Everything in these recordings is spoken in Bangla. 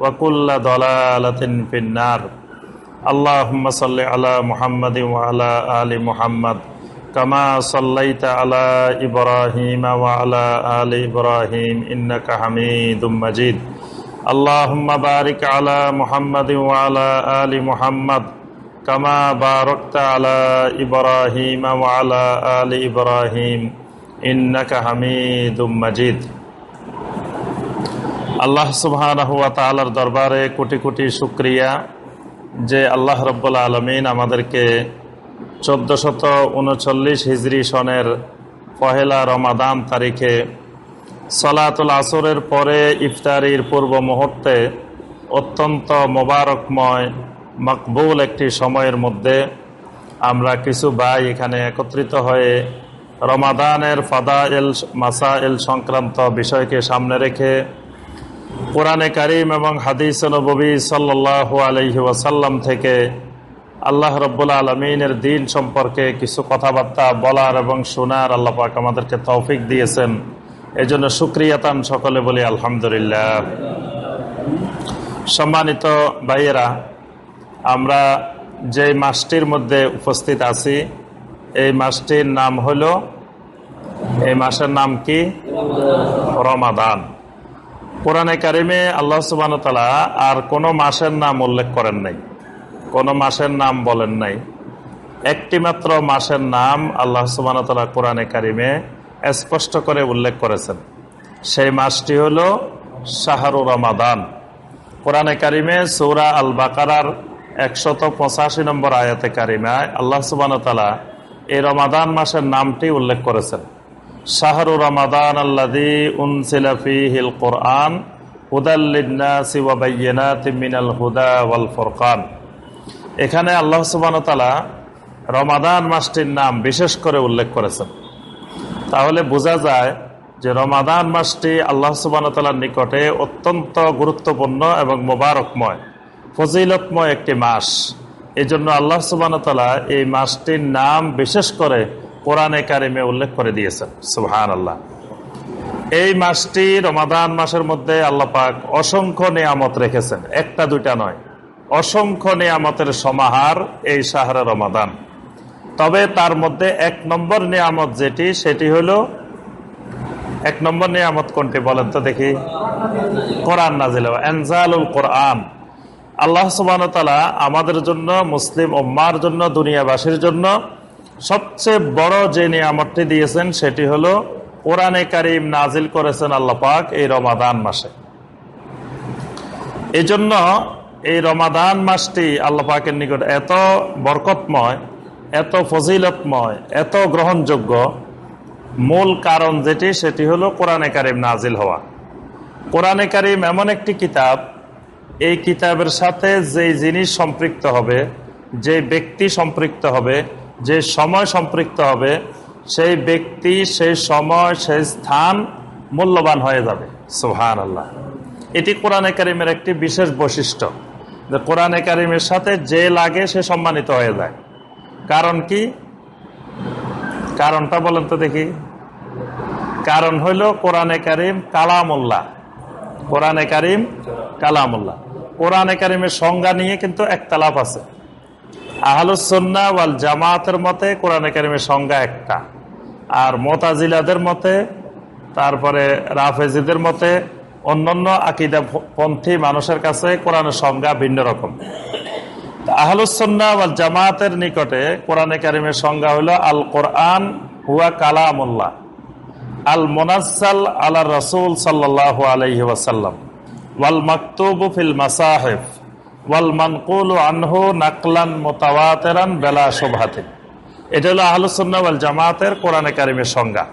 وكل ضلالة في النار اللهم صل على محمد وعلى آل محمد كما صليت على إبراهيم وعلى آل إبراهيم إنك حميد مجيد اللهم بارك على محمد وعلى آل محمد كما باركت على إبراهيم وعلى آل إبراهيم إنك حميد مجيد আল্লাহ সুবহানাহু দরবারে কোটি কোটি শুক্রিয়া যে আল্লাহ রব্বুল আলমিন আমাদেরকে চোদ্দশত উনচল্লিশ হিজরি সনের পহেলা রমাদান তারিখে সলাতুল আসরের পরে ইফতারির পূর্ব মুহূর্তে অত্যন্ত মোবারকময়, মকবুল একটি সময়ের মধ্যে আমরা কিছু ভাই এখানে একত্রিত হয়ে রমাদানের ফাদা এল মাসা এল সংক্রান্ত বিষয়কে সামনে রেখে কোরআনে কারিম এবং হাদিস নবী সাল্লাহ আলহি ওয়াসাল্লাম থেকে আল্লাহ রব্বুল আলমিনের দিন সম্পর্কে কিছু কথাবার্তা বলার এবং শোনার আল্লাহ পাক আমাদেরকে তৌফিক দিয়েছেন। এই জন্য সুক্রিয়াতান সকলে বলি আলহামদুলিল্লাহ। সম্মানিত ভাইয়েরা, আমরা যে মাসটির মধ্যে উপস্থিত আছি, এই মাসটির নাম হল, এই মাসের নাম কি? রমাদান। কোরআনে কারিমে আল্লাহ সুবান তালা আর কোনো মাসের নাম উল্লেখ করেন নাই। কোনো মাসের নাম বলেন নাই। একটি মাত্র মাসের নাম আল্লাহ সুবান তালা কোরআনে কারিমে স্পষ্ট করে উল্লেখ করেছেন। সেই মাসটি হল শাহরু রমাদান। কোরআনে কারিমে সৌরা আল বাকারার একশত পঁচাশি নম্বর আয়াতে কারিমায় আল্লাহ সুবান তালা এই রমাদান মাসের নামটি উল্লেখ করেছেন। শাহরু রমাদান আল্লাদি হিল কোরআন মিনাল হুদা এখানে আল্লাহ সুবানতালা রমাদান মাসটির নাম বিশেষ করে উল্লেখ করেছেন। তাহলে বোঝা যায় যে রমাদান মাসটি আল্লাহ সুবানতালার নিকটে অত্যন্ত গুরুত্বপূর্ণ এবং মোবারকময়, ফজিলতময় একটি মাস। এই জন্য আল্লাহ সুবানতালা এই মাসটির নাম বিশেষ করে কোরআনে কারিমে উল্লেখ করে দিয়েছেন। সুহান আল্লাহ এই মাসটি রমাদান মাসের মধ্যে আল্লাহ পাক অসংখ্য নিয়ামত রেখেছেন। একটা দুইটা নয়। অসংখ্য নিয়ামতের সমাহার এই সাহারা রমাদান। তবে তার মধ্যে এক নম্বর নিয়ামত যেটি, সেটি হলো, এক নম্বর নিয়ামত কোনটি বলেন তো দেখি। কোরআন নাজিল এনজালুল কোরআন। আল্লাহ সুবান আমাদের জন্য, মুসলিম ওম্মার জন্য, দুনিয়াবাসীর জন্য সবচেয়ে বড় যে নিয়ামতটি দিয়েছেন, সেটি হলো কোরআনে কারিম নাজিল করেছেন আল্লাহ পাক এই রমাদান মাসে। এই জন্য এই রমাদান মাসটি আল্লাহ পাকের নিকট এত বরকতময়, এত ফজিলতময়, এত গ্রহণযোগ্য। মূল কারণ যেটি, সেটি হলো কোরআনে কারিম নাজিল হওয়া। কোরআনে কারিম এমন একটি কিতাব, এই কিতাবের সাথে যে জিনিস সম্পৃক্ত হবে যে ব্যক্তি সম্পৃক্ত হবে যে সময় সম্পৃক্ত হবে, সেই ব্যক্তি, সেই সময়, সেই স্থান মূল্যবান হয়ে যাবে। সোহান আল্লাহ এটি কোরআনে কারিমের একটি বিশেষ বৈশিষ্ট্য। যে কোরআনে কারিমের সাথে যে লাগে সে সম্মানিত হয়ে যায়। কারণ কি? কারণটা বলেন তো দেখি। কারণ হইল কোরআনে কারিম কালামুল্লাহ। কোরআনে কারিম কালামুল্লাহ। কোরআনে কারিমের সংজ্ঞা নিয়ে কিন্তু একতালাপ আছে। আহলুসন্না ওয়াল জামাতের মতে কোরআনে কারিমের সংজ্ঞা একটা। আর মোতাজিলাদের মতে, তারপরে রাফেজিদের মতে, অন্যান্য আকিদা পন্থী মানুষের কাছে কোরআনের সংজ্ঞা ভিন্ন রকম। আহলুসন্না ওয়াল জামাতের নিকটে কোরআনে কারিমের সংজ্ঞা হলো আল কোরআন হুয়া কালামুল্লাহ আল মোনাসাল আল্লাহ রসুল সাল্লাহ আলহি ওয়াসাল্লাম ওয়াল মাকতুব ফিল মাসাহেফ ওয়াল মানকুল আনহু নাকলান মোতাওয়াতেরান বেলা শোভাতে। এটা হলো ওয়াল কোরআনে কারিমের সংজ্ঞা।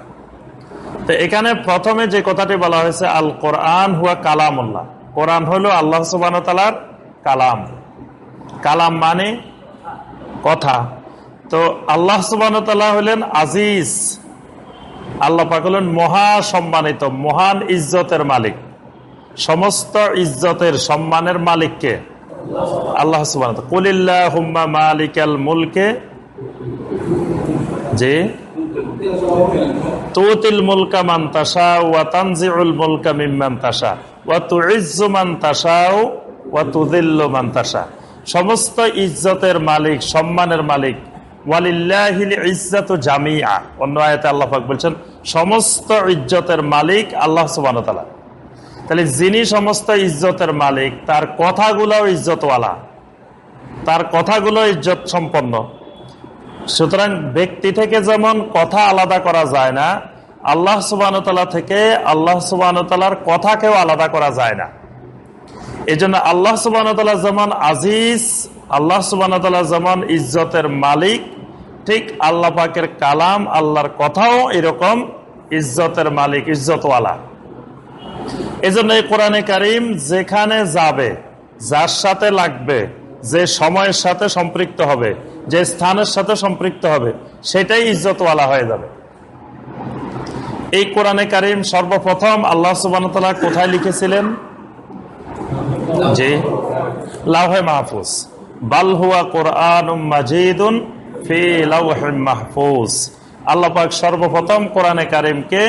তো এখানে প্রথমে যে কথাটি বলা হয়েছে, আল কোরআন কোরআন কালাম। কালাম মানে কথা। তো আল্লাহ সুবান হলেন আজিজ। আল্লাহ পাক হলেন মহা সম্মানিত মহান ইজ্জতের মালিক। সমস্ত ইজ্জতের সম্মানের মালিককে আল্লাহ সুবান কুলিল্লাহ মালিক যে, তুতিল মুলকা মান তাসা ওয়া তানজিউল মুলকা মিম্মান তাসা ওয়া তুইজ্জু মান ওয়া তুযিল্লু মান তাসা সমস্ত ইজ্জতের মালিক, সম্মানের মালিক ওয়ালিল্লাহিল ইজ্জাতু জামিআ। অন্য আয়াতে আল্লাহ পাক বলছেন, সমস্ত ইজ্জতের মালিক আল্লাহ সুবহানাহু ওয়া তাহলে যিনি সমস্ত ইজ্জতের মালিক, তার কথাগুলো ইজ্জতওয়ালা। তার কথাগুলো ইজ্জত সম্পন্ন। সুতরাং ব্যক্তি থেকে যেমন কথা আলাদা করা যায় না, আল্লাহ সুবাহতালা থেকে আল্লাহ সুবাহতালার কথাকেও আলাদা করা যায় না। এই জন্য আল্লাহ সুবাহতাল্লাহ যেমন আজিজ, আল্লাহ সুবাহতাল্লাহ যেমন ইজ্জতের মালিক, ঠিক আল্লাহ পাকের কালাম, আল্লাহর কথাও এরকম ইজ্জতের মালিক, ইজ্জতওয়ালা। এই জন্য এই কোরআনে কারিম যেখানে যাবে, যার সাথে লাগবে, যে সময়ের সাথে সম্পৃক্ত হবে, যে স্থানের সাথে সম্পৃক্ত হবে, সেটাই ইজ্জতওয়ালা হয়ে যাবে। এই কোরআনে কারিম সর্বপ্রথম আল্লাহ সুবান কোথায় লিখেছিলেন? জি। লাহে মাহফুজ। বাল হুয়া কোরআন মাজিদুন ফি লাউহে মাহফুজ। আল্লাহ সর্বপ্রথম কোরআনে কারিমকে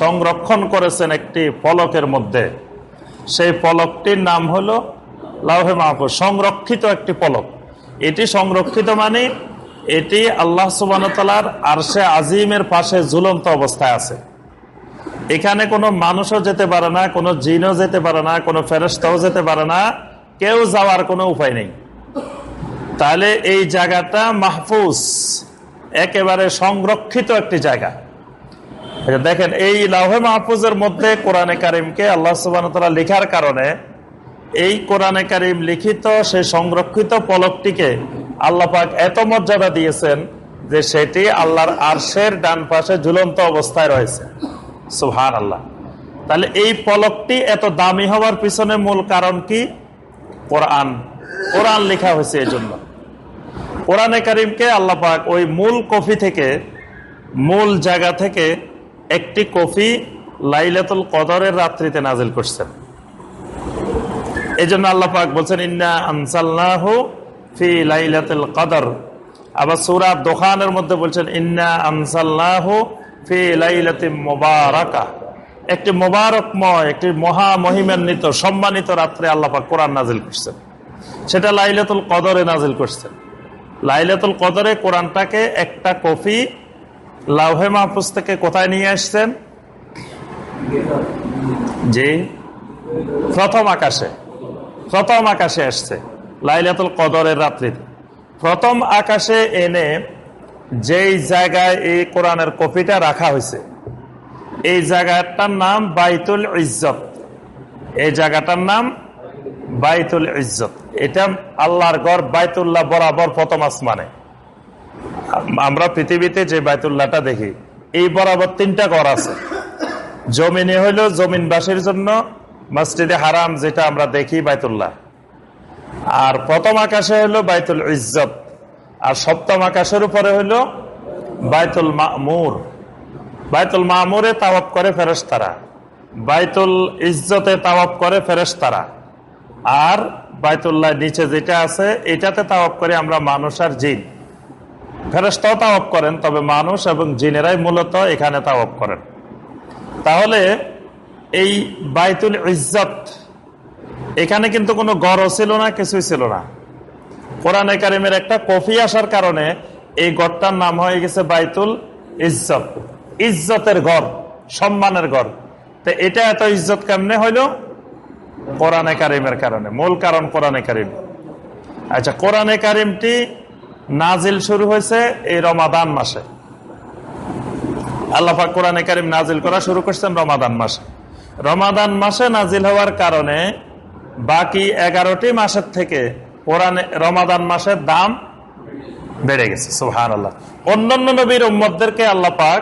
সংরক্ষণ করেছেন একটি ফলকের মধ্যে। সেই ফলকটির নাম হলো লাউহে মাহফুজ, সংরক্ষিত একটি ফলক এটি সংরক্ষিত মানে এটি আল্লাহ সুবানতালার আরশে আজিমের পাশে ঝুলন্ত অবস্থায় আছে। এখানে কোনো মানুষও যেতে পারে না, কোনো জিনও যেতে পারে না, কোনো ফেরস্তাও যেতে পারে না, কেউ যাওয়ার কোনো উপায় নেই। তাহলে এই জায়গাটা মাহফুজ, একেবারে সংরক্ষিত একটি জায়গা। দেখেন, এই লাহে মাহফুজের মধ্যে কোরআনে কারিমকে আল্লাহ সুবান লেখার কারণে এই কোরআনে কারিম লিখিত সেই সংরক্ষিত পলকটিকে আল্লাপাক এত মর্যাদা দিয়েছেন যে সেটি আল্লাহর আরশের ডান পাশে ঝুলন্ত অবস্থায় রয়েছে। সুহান আল্লাহ তাহলে এই পলকটি এত দামি হওয়ার পিছনে মূল কারণ কি? কোরআন। কোরআন লেখা হয়েছে এই জন্য কোরআনে কারিমকে আল্লাপাক ওই মূল কফি থেকে, মূল জায়গা থেকে একটি কফি লাইলাতুল কদরের রাত্রিতে নাজিল করছেন। এই জন্য আল্লাহ পাক বলছেন, ইন্না আনসাল্লাহ ফি লাইলাতুল কদর। আবার সুরা দোকানের মধ্যে বলছেন, ইন্না আনসাল্লাহ ফি লাইলাতি মোবারকা। একটি মোবারকময়, একটি মহা মহিমান্বিত, সম্মানিত রাত্রে আল্লাহ পাক কোরআন নাজিল করছেন। সেটা লাইলাতুল কদরে নাজিল করছেন। লাইলাতুল কদরে কোরআনটাকে একটা কফি লাউহে মাহফুজ থেকে কোথায় নিয়ে আসছেন? জি। প্রথম আকাশে। প্রথম আকাশে আসছে। লাইলাতুল কদরের রাত্রিতে। প্রথম আকাশে এনে যেই জায়গায় এই কোরআনের কপিটা রাখা হয়েছে, এই জায়গাটার নাম বাইতুল ইজ্জত। এই জায়গাটার নাম বাইতুল ইজ্জত। এটা আল্লাহর গড় বাইতুল্লাহ বরাবর প্রথম আসমানে। আমরা পৃথিবীতে যে বাইতুল্লাহটা দেখি, এই বরাবর তিনটা ঘর আছে। জমিনে হইল জমিনবাসীর জন্য মসজিদে হারাম যেটা আমরা দেখি বাইতুল্লাহ। আর প্রথম আকাশে হইল বাইতুল ইজ্জত, আর সপ্তম আকাশের উপরে হইল বাইতুল মামুর। বাইতুল মামুরে তাওয়াপ করে ফেরেশতারা, বাইতুল ইজ্জতে তাওয়াপ করে ফেরেশতারা। আর বাইতুল্লাহ নিচে যেটা আছে, এটাতে তাওয়াপ করে আমরা মানুষ আর জিন। ফেরেস্তাও তাওয়াপ করেন, তবে মানুষ এবং জিনেরাই মূলত এখানে তাওয়াপ করেন। তাহলে এই বাইতুল ইজ্জত, এখানে কিন্তু কোনো গড়ও ছিল না, কিছুই ছিল না। কোরআন কারিমের একটা কফি আসার কারণে এই গড়টার নাম হয়ে গেছে বাইতুল ইজ্জত। ইজ্জতের ঘর সম্মানের ঘর তো এটা এত ইজ্জত কেমনে হইল? কোরআনে কারিমের কারণে, মূল কারণ কোরআনে কারিম। আচ্ছা কোরআনে কারিমটি নাজিল শুরু হয়েছে এই রমাদান মাসে। আল্লাহাক কোরআনে কারিম নাজিল করা শুরু করছেন রমাদান মাসে। রমাদান মাসে নাজিল হওয়ার কারণে বাকি এগারোটি মাসের থেকে কোরআনে রমাদান মাসের দাম বেড়ে গেছে সোহান আল্লাহ অন্যান্য নবীর উম্মদদেরকে আল্লাহ পাক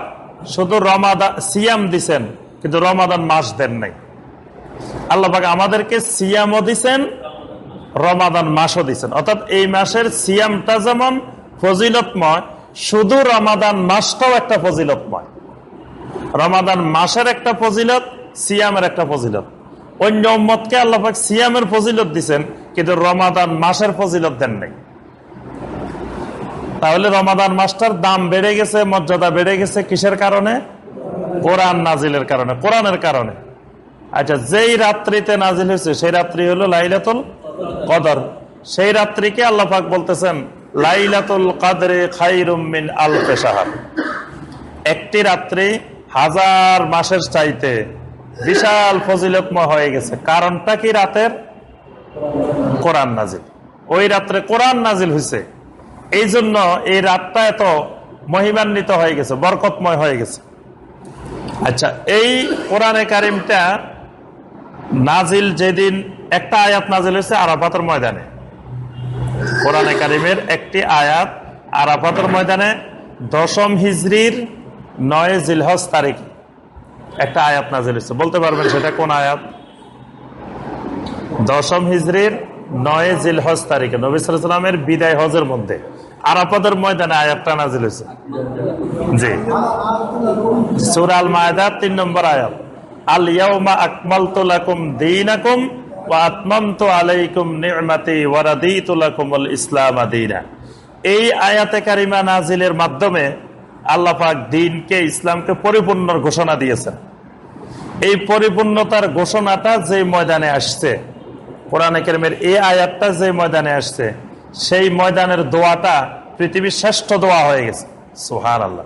শুধু রমাদান সিয়াম দিছেন, কিন্তু রমাদান মাস দেন নাই। আল্লাহ পাক আমাদেরকে সিয়ামও দিছেন রমাদান মাসও দিচ্ছেন। অর্থাৎ এই মাসের সিয়ামটা যেমন ফজিলতময়, শুধু রমাদান মাসটাও একটা ফজিলতময়। রমাদান মাসের একটা ফজিলত, সিয়ামের একটা ফজিলত। অন্য উম্মতকে আল্লাহাক সিয়ামের ফজিলত দিচ্ছেন কিন্তু রমাদান মাসের ফজিলত দেন নাই। তাহলে রমাদান মাসটার দাম বেড়ে গেছে, মর্যাদা বেড়ে গেছে কিসের কারণে? কোরআন নাজিলের কারণে, কোরআনের কারণে। আচ্ছা যেই রাত্রিতে নাজিল হয়েছে, সেই রাত্রি হলো লাইলাতুল কদর। সেই রাত্রিকে আল্লাহাক বলতেছেন, লাইলাতুল কাদরে খাইরুমিন আল পেশাহার একটি রাত্রি হাজার মাসের চাইতে বিশাল ফজিলতময় হয়ে গেছে। কারণটা কি রাতের? কোরআন নাজিল। ওই রাত্রে কোরআন নাজিল হয়েছে এই জন্য এই রাতটা এত মহিমান্বিত হয়ে গেছে, বরকতময় হয়ে গেছে। আচ্ছা এই কোরআনে কারিমটা নাজিল যেদিন একটা আয়াত নাজিল হয়েছে আরাফাতের ময়দানে। কোরআনে কারিমের একটি আয়াত আরাফাতের ময়দানে দশম হিজড়ির নয় জিলহজ তারিখ। একটা আয়াত নাজিল হয়েছে। বলতে পারবেন সেটা কোন আয়াত? দশম হিজড়ির নয় জিলহজ তারিখে, নবী সালামের বিদায় হজের মধ্যে আরাফাতের ময়দানে আয়াতটা নাজিল হয়েছে। জি। সুরাল মায়দা তিন নম্বর আয়াত। আল ইয়াউমা আকমালতু লাকুম দীনাকুম ওয়া এই পরিপূর্ণর ঘোষণা দিয়েছেন। এই পরিপূর্ণতার ঘোষণাটা যে ময়দানে আসছে, কোরআনে কারিমের এই আয়াতটা যে ময়দানে আসছে, সেই ময়দানের দোয়াটা পৃথিবীর শ্রেষ্ঠ দোয়া হয়ে গেছে। সোহান আল্লাহ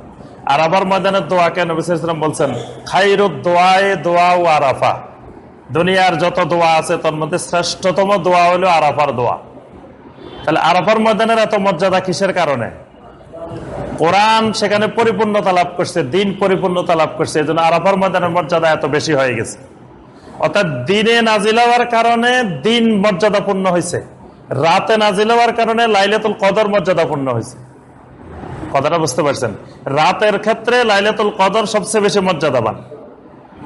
আর আবার ময়দানের দোয়াকে নবিসাম বলছেন, খাইরুদ দোয়ায়ে দোয়া ও আরাফা। দুনিয়ার যত দোয়া আছে, তার মধ্যে শ্রেষ্ঠতম দোয়া হলো আরাফার দোয়া। তাহলে আরাফার ময়দানের এত মর্যাদা কিসের কারণে? কোরআন সেখানে পরিপূর্ণতা লাভ করছে, দিন পরিপূর্ণতা লাভ করছে এই জন্য আরাফার ময়দানের মর্যাদা এত বেশি হয়ে গেছে। অর্থাৎ দিনে নাজিল হওয়ার কারণে দিন মর্যাদাপূর্ণ হয়েছে। রাতে নাজিল হওয়ার কারণে লাইলাতুল কদর মর্যাদাপূর্ণ হয়েছে। কথাটা বুঝতে পারছেন? রাতের ক্ষেত্রে লাইলাতুল কদর সবচেয়ে বেশি মর্যাদাবান।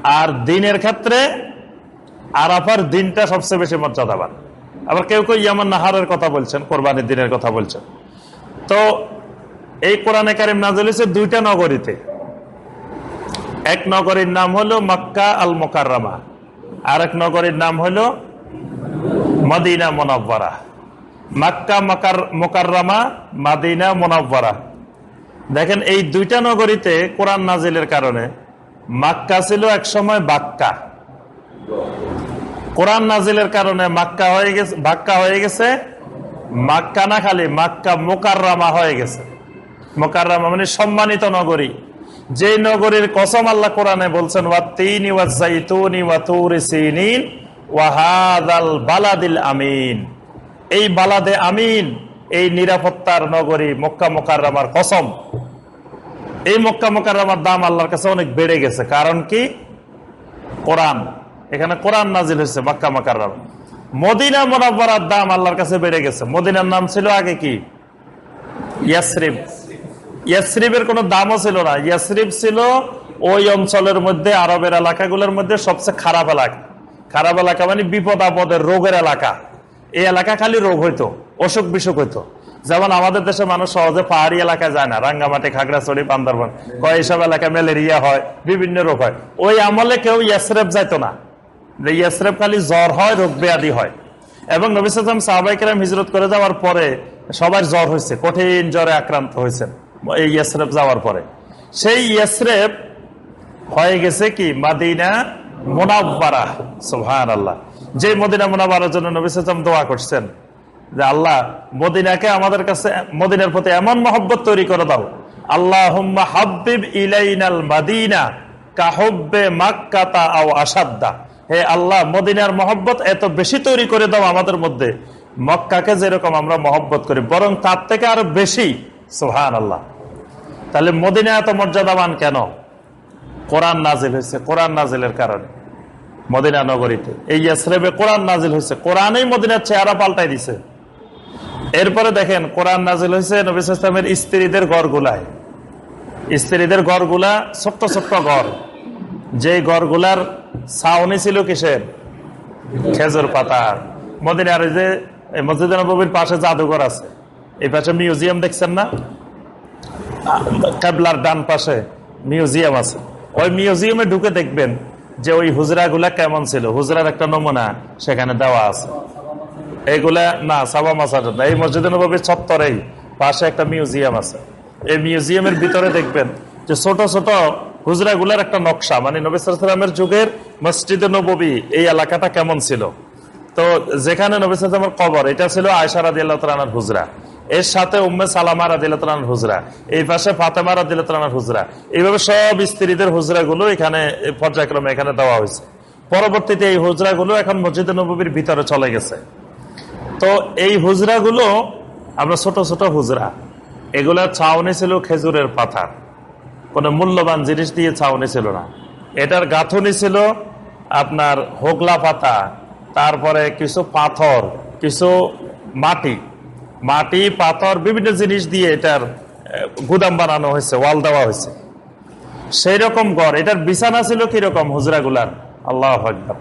আর দিনের ক্ষেত্রে আরাফার দিনটা সবচেয়ে বেশি মর্যাদাবান। আবার কেউ কেউ ইয়ামান নাহারের কথা বলছেন, কোরবানির দিনের কথা বলছেন। তো এই কোরআনে কারিম নাজিল হয়েছে দুইটা নগরীতে। এক নগরীর নাম হলো মক্কা আল মোকাররামা আর এক নগরীর নাম হলো মদিনা মোনাব্বারা মাক্কা মকার, মোকাররামা, মাদিনা মোনাব্বারা দেখেন, এই দুইটা নগরীতে কোরআন নাজিলের কারণে মাক্কা ছিল এক সময় বাক্কা। কোরআন নাজিলের কারণে মাক্কা হয়ে গেছে বাক্কা হয়ে গেছে, মাক্কা না খালি, মাক্কা মোকাররামা হয়ে গেছে। মোকাররামা মানে সম্মানিত নগরী। যে নগরীর কসম আল্লাহ কোরআনে বলছেন বালাদিল আমিন। এই বালাদে আমিন, এই নিরাপত্তার নগরী মক্কা মোকাররামার কসম। এই মক্কা মোকাররামার দাম আল্লাহর কাছে অনেক বেড়ে গেছে। কারণ কি? কোরআন। এখানে কোরআন নাজিল হয়েছে মক্কা মোকাররামা মদিনা মোনাব্বরার দাম আল্লাহর কাছে বেড়ে গেছে। মদিনার নাম ছিল আগে কি? ইয়াসরিফ ইয়াসরিফের কোনো দামও ছিল না। ইয়াসরিফ ছিল ওই অঞ্চলের মধ্যে, আরবের এলাকাগুলোর মধ্যে সবচেয়ে খারাপ এলাকা। খারাপ এলাকা মানে বিপদ আপদের রোগের এলাকা। এই এলাকা খালি রোগ হইতো, অসুখ বিসুখ হইতো। যেমন আমাদের দেশে মানুষ সহজে পাহাড়ি এলাকায় যায় না। রাঙ্গামাটি, খাগড়াছড়ি, বান্দরবান। কয় এইসব এলাকায় ম্যালেরিয়া হয়, বিভিন্ন রোগ হয়। ওই আমলে কেউ ইয়াসরেফ যাইতো না। যে ইয়াসরেফ খালি জ্বর হয়, রোগ ব্যাধি হয়। এবং নবী সালাম সাহাবাইকেরাম হিজরত করে যাওয়ার পরে সবার জ্বর হয়েছে, কঠিন জ্বরে আক্রান্ত হয়েছেন এই ইয়াসরেফ যাওয়ার পরে। সেই ইয়াসরেফ হয়ে গেছে কি? মাদিনা মোনাব্বারা সুহান আল্লাহ যে মদিনা মোনাবারার জন্য নবী দোয়া করছেন যে, আল্লাহ, মদিনাকে আমাদের কাছে, মদিনার প্রতি এমন মহব্বত তৈরি করে দাও। আল্লাহ হাবিব ইলাইনাল মাদিনা কাহব্বে মাক্কাতা আও আসাদ্দা হে আল্লাহ, মদিনার মহব্বত এত বেশি তৈরি করে দাও আমাদের মধ্যে। মক্কাকে যেরকম আমরা মহব্বত করি, বরং তার থেকে আরও বেশি সোহান আল্লাহ তাহলে মদিনা এত মর্যাদাবান কেন? কোরআন নাজিল হয়েছে, কোরআন নাজিলের কারণে। মদিনা নগরীতে। এই ইয়াসরেবে কোরআন নাজিল হয়েছে। কোরআনেই মদিনার চেহারা পাল্টাই দিছে। এরপরে দেখেন, কোরআন নাজিল হয়েছে নবী ইসলামের স্ত্রীদের গড়গুলায় স্ত্রীদের গড়গুলা ছোট্ট ছোট্ট গড় যে গড়গুলার ছাউনি ছিল কিসের? খেজুর পাতা। মদিনার যে মসজিদ নবীর পাশে জাদুঘর আছে। এই পাশে মিউজিয়াম দেখছেন না? কেবলার ডান পাশে মিউজিয়াম আছে। ওই মিউজিয়ামে ঢুকে দেখবেন যে ওই হুজরাগুলা কেমন ছিল। হুজরার একটা নমুনা সেখানে দেওয়া আছে। এইগুলা না, সাবা মাসাজ না। এই মসজিদ নবীর চত্বরেই পাশে একটা মিউজিয়াম আছে। এই মিউজিয়ামের ভিতরে দেখবেন যে ছোট ছোট হুজরাগুলার একটা নকশা মানে নবিসামের যুগের মসজিদে নবী এই এলাকাটা কেমন ছিল? তো যেখানে নবিসামের কবর, এটা ছিল আয়সা রাজি আল্লাহ হুজরা। এর সাথে উম্মে সালামা রাদিল্লাহ হুজরা। এই পাশে ফাতেমা রাদিল্লাহ হুজরা। এইভাবে সব স্ত্রীদের হুজরা গুলো এখানে পর্যায়ক্রমে এখানে দেওয়া হয়েছে। পরবর্তীতে এই হুজরা গুলো এখন মসজিদ নবীর ভিতরে চলে গেছে। তো এই হুজরা গুলো আমরা ছোট ছোট হুজরা, এগুলা ছাউনি ছিল খেজুরের পাতা। কোন মূল্যবান জিনিস দিয়ে ছাউনি ছিল না। এটার গাঁথনি ছিল আপনার হোগলা পাতা, তারপরে কিছু পাথর, কিছু মাটি। মাটি, পাথর, বিভিন্ন জিনিস দিয়ে এটার গুদাম বানানো হয়েছে, ওয়াল দেওয়া হয়েছে। সেই রকম গড় এটার বিছানা ছিল কীরকম, হুজরা গুলার? আল্লাহ আকবর।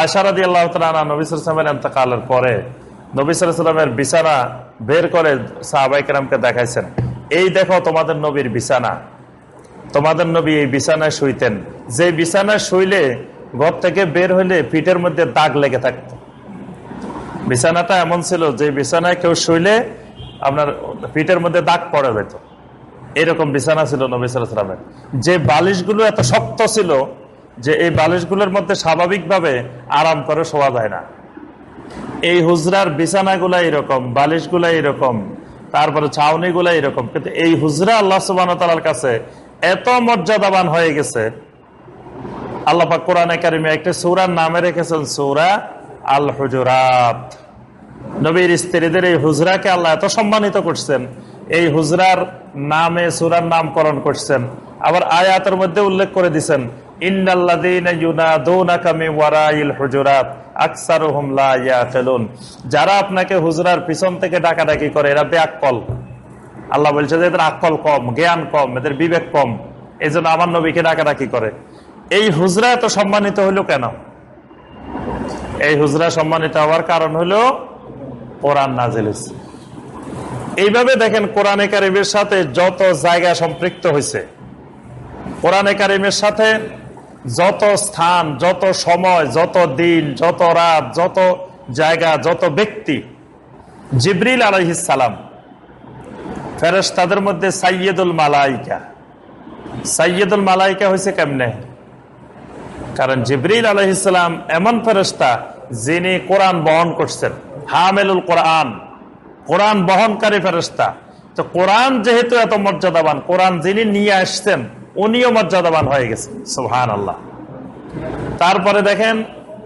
আয়সারাদি আল্লাহ নবিসামের এন্তকালের পরে নবিসামের বিছানা বের করে সাহাবাইকেরামকে দেখাইছেন। এই দেখো তোমাদের নবীর বিছানা। তোমাদের নবী এই বিছানায় শুইতেন। যে বিছানায় শুইলে ঘর থেকে বের হইলে পিঠের মধ্যে দাগ লেগে থাকতো। বিছানাটা এমন ছিল, যে বিছানায় কেউ শুইলে আপনার পিঠের মধ্যে দাগ পড়ে যেত। এরকম বিছানা ছিল নবিসামের যে বালিশগুলো এত শক্ত ছিল, যে এই বালিশগুলোর মধ্যে স্বাভাবিকভাবে আরাম করে শোয়া যায় না। এই হুজরার বিছানাগুলা এরকম, বালিশগুলা এরকম, তারপরে ছাউনিগুলা এরকম, কিন্তু এই হুজরা আল্লাহ সুবাহর কাছে এত মর্যাদাবান হয়ে গেছে। আল্লাপা কোরআনে কারিমে একটা সৌরার নামে রেখেছেন, সৌরা আল হুজরাত নবীর স্ত্রীদের এই হুজরাকে আল্লাহ এত সম্মানিত করছেন, এই হুজরার নামে, সুরার নামকরণ করছেন। আবার আয়াতের মধ্যে উল্লেখ করে দিচ্ছেন যারা আপনাকে হুজরার পিছন থেকে ডাকাডাকি করে, এরা ব্যাকল আল্লাহ বলছে যে এদের আকল কম, জ্ঞান কম, এদের বিবেক কম। এই জন্য আমার নবীকে ডাকাডাকি করে। এই হুজরা এত সম্মানিত হইল কেন? এই হুজরা সম্মানিত হওয়ার কারণ হলো কোরআন নাজিল এইভাবে দেখেন কোরআনে কারিমের সাথে যত জায়গা সম্পৃক্ত হয়েছে, কোরআনে কারিমের সাথে যত স্থান, যত সময়, যত দিন, যত রাত, যত জায়গা, যত ব্যক্তি, জিবরিল আলহিসাম ফেরেস তাদের মধ্যে সাইয়েদুল মালাইকা। সাইয়েদুল মালাইকা হয়েছে কেমনে? কারণ জিবরিল আলহিসাম এমন ফেরস্তা যিনি কোরআন বহন করছেন। হামেলুল কোরআন। কোরআন বহনকারী ফেরস্তা তো কোরআন যেহেতু এত মর্যাদাবান, কোরআন যিনি নিয়ে আসছেন, উনিও মর্যাদাবান হয়ে গেছে। সুহান আল্লাহ তারপরে দেখেন,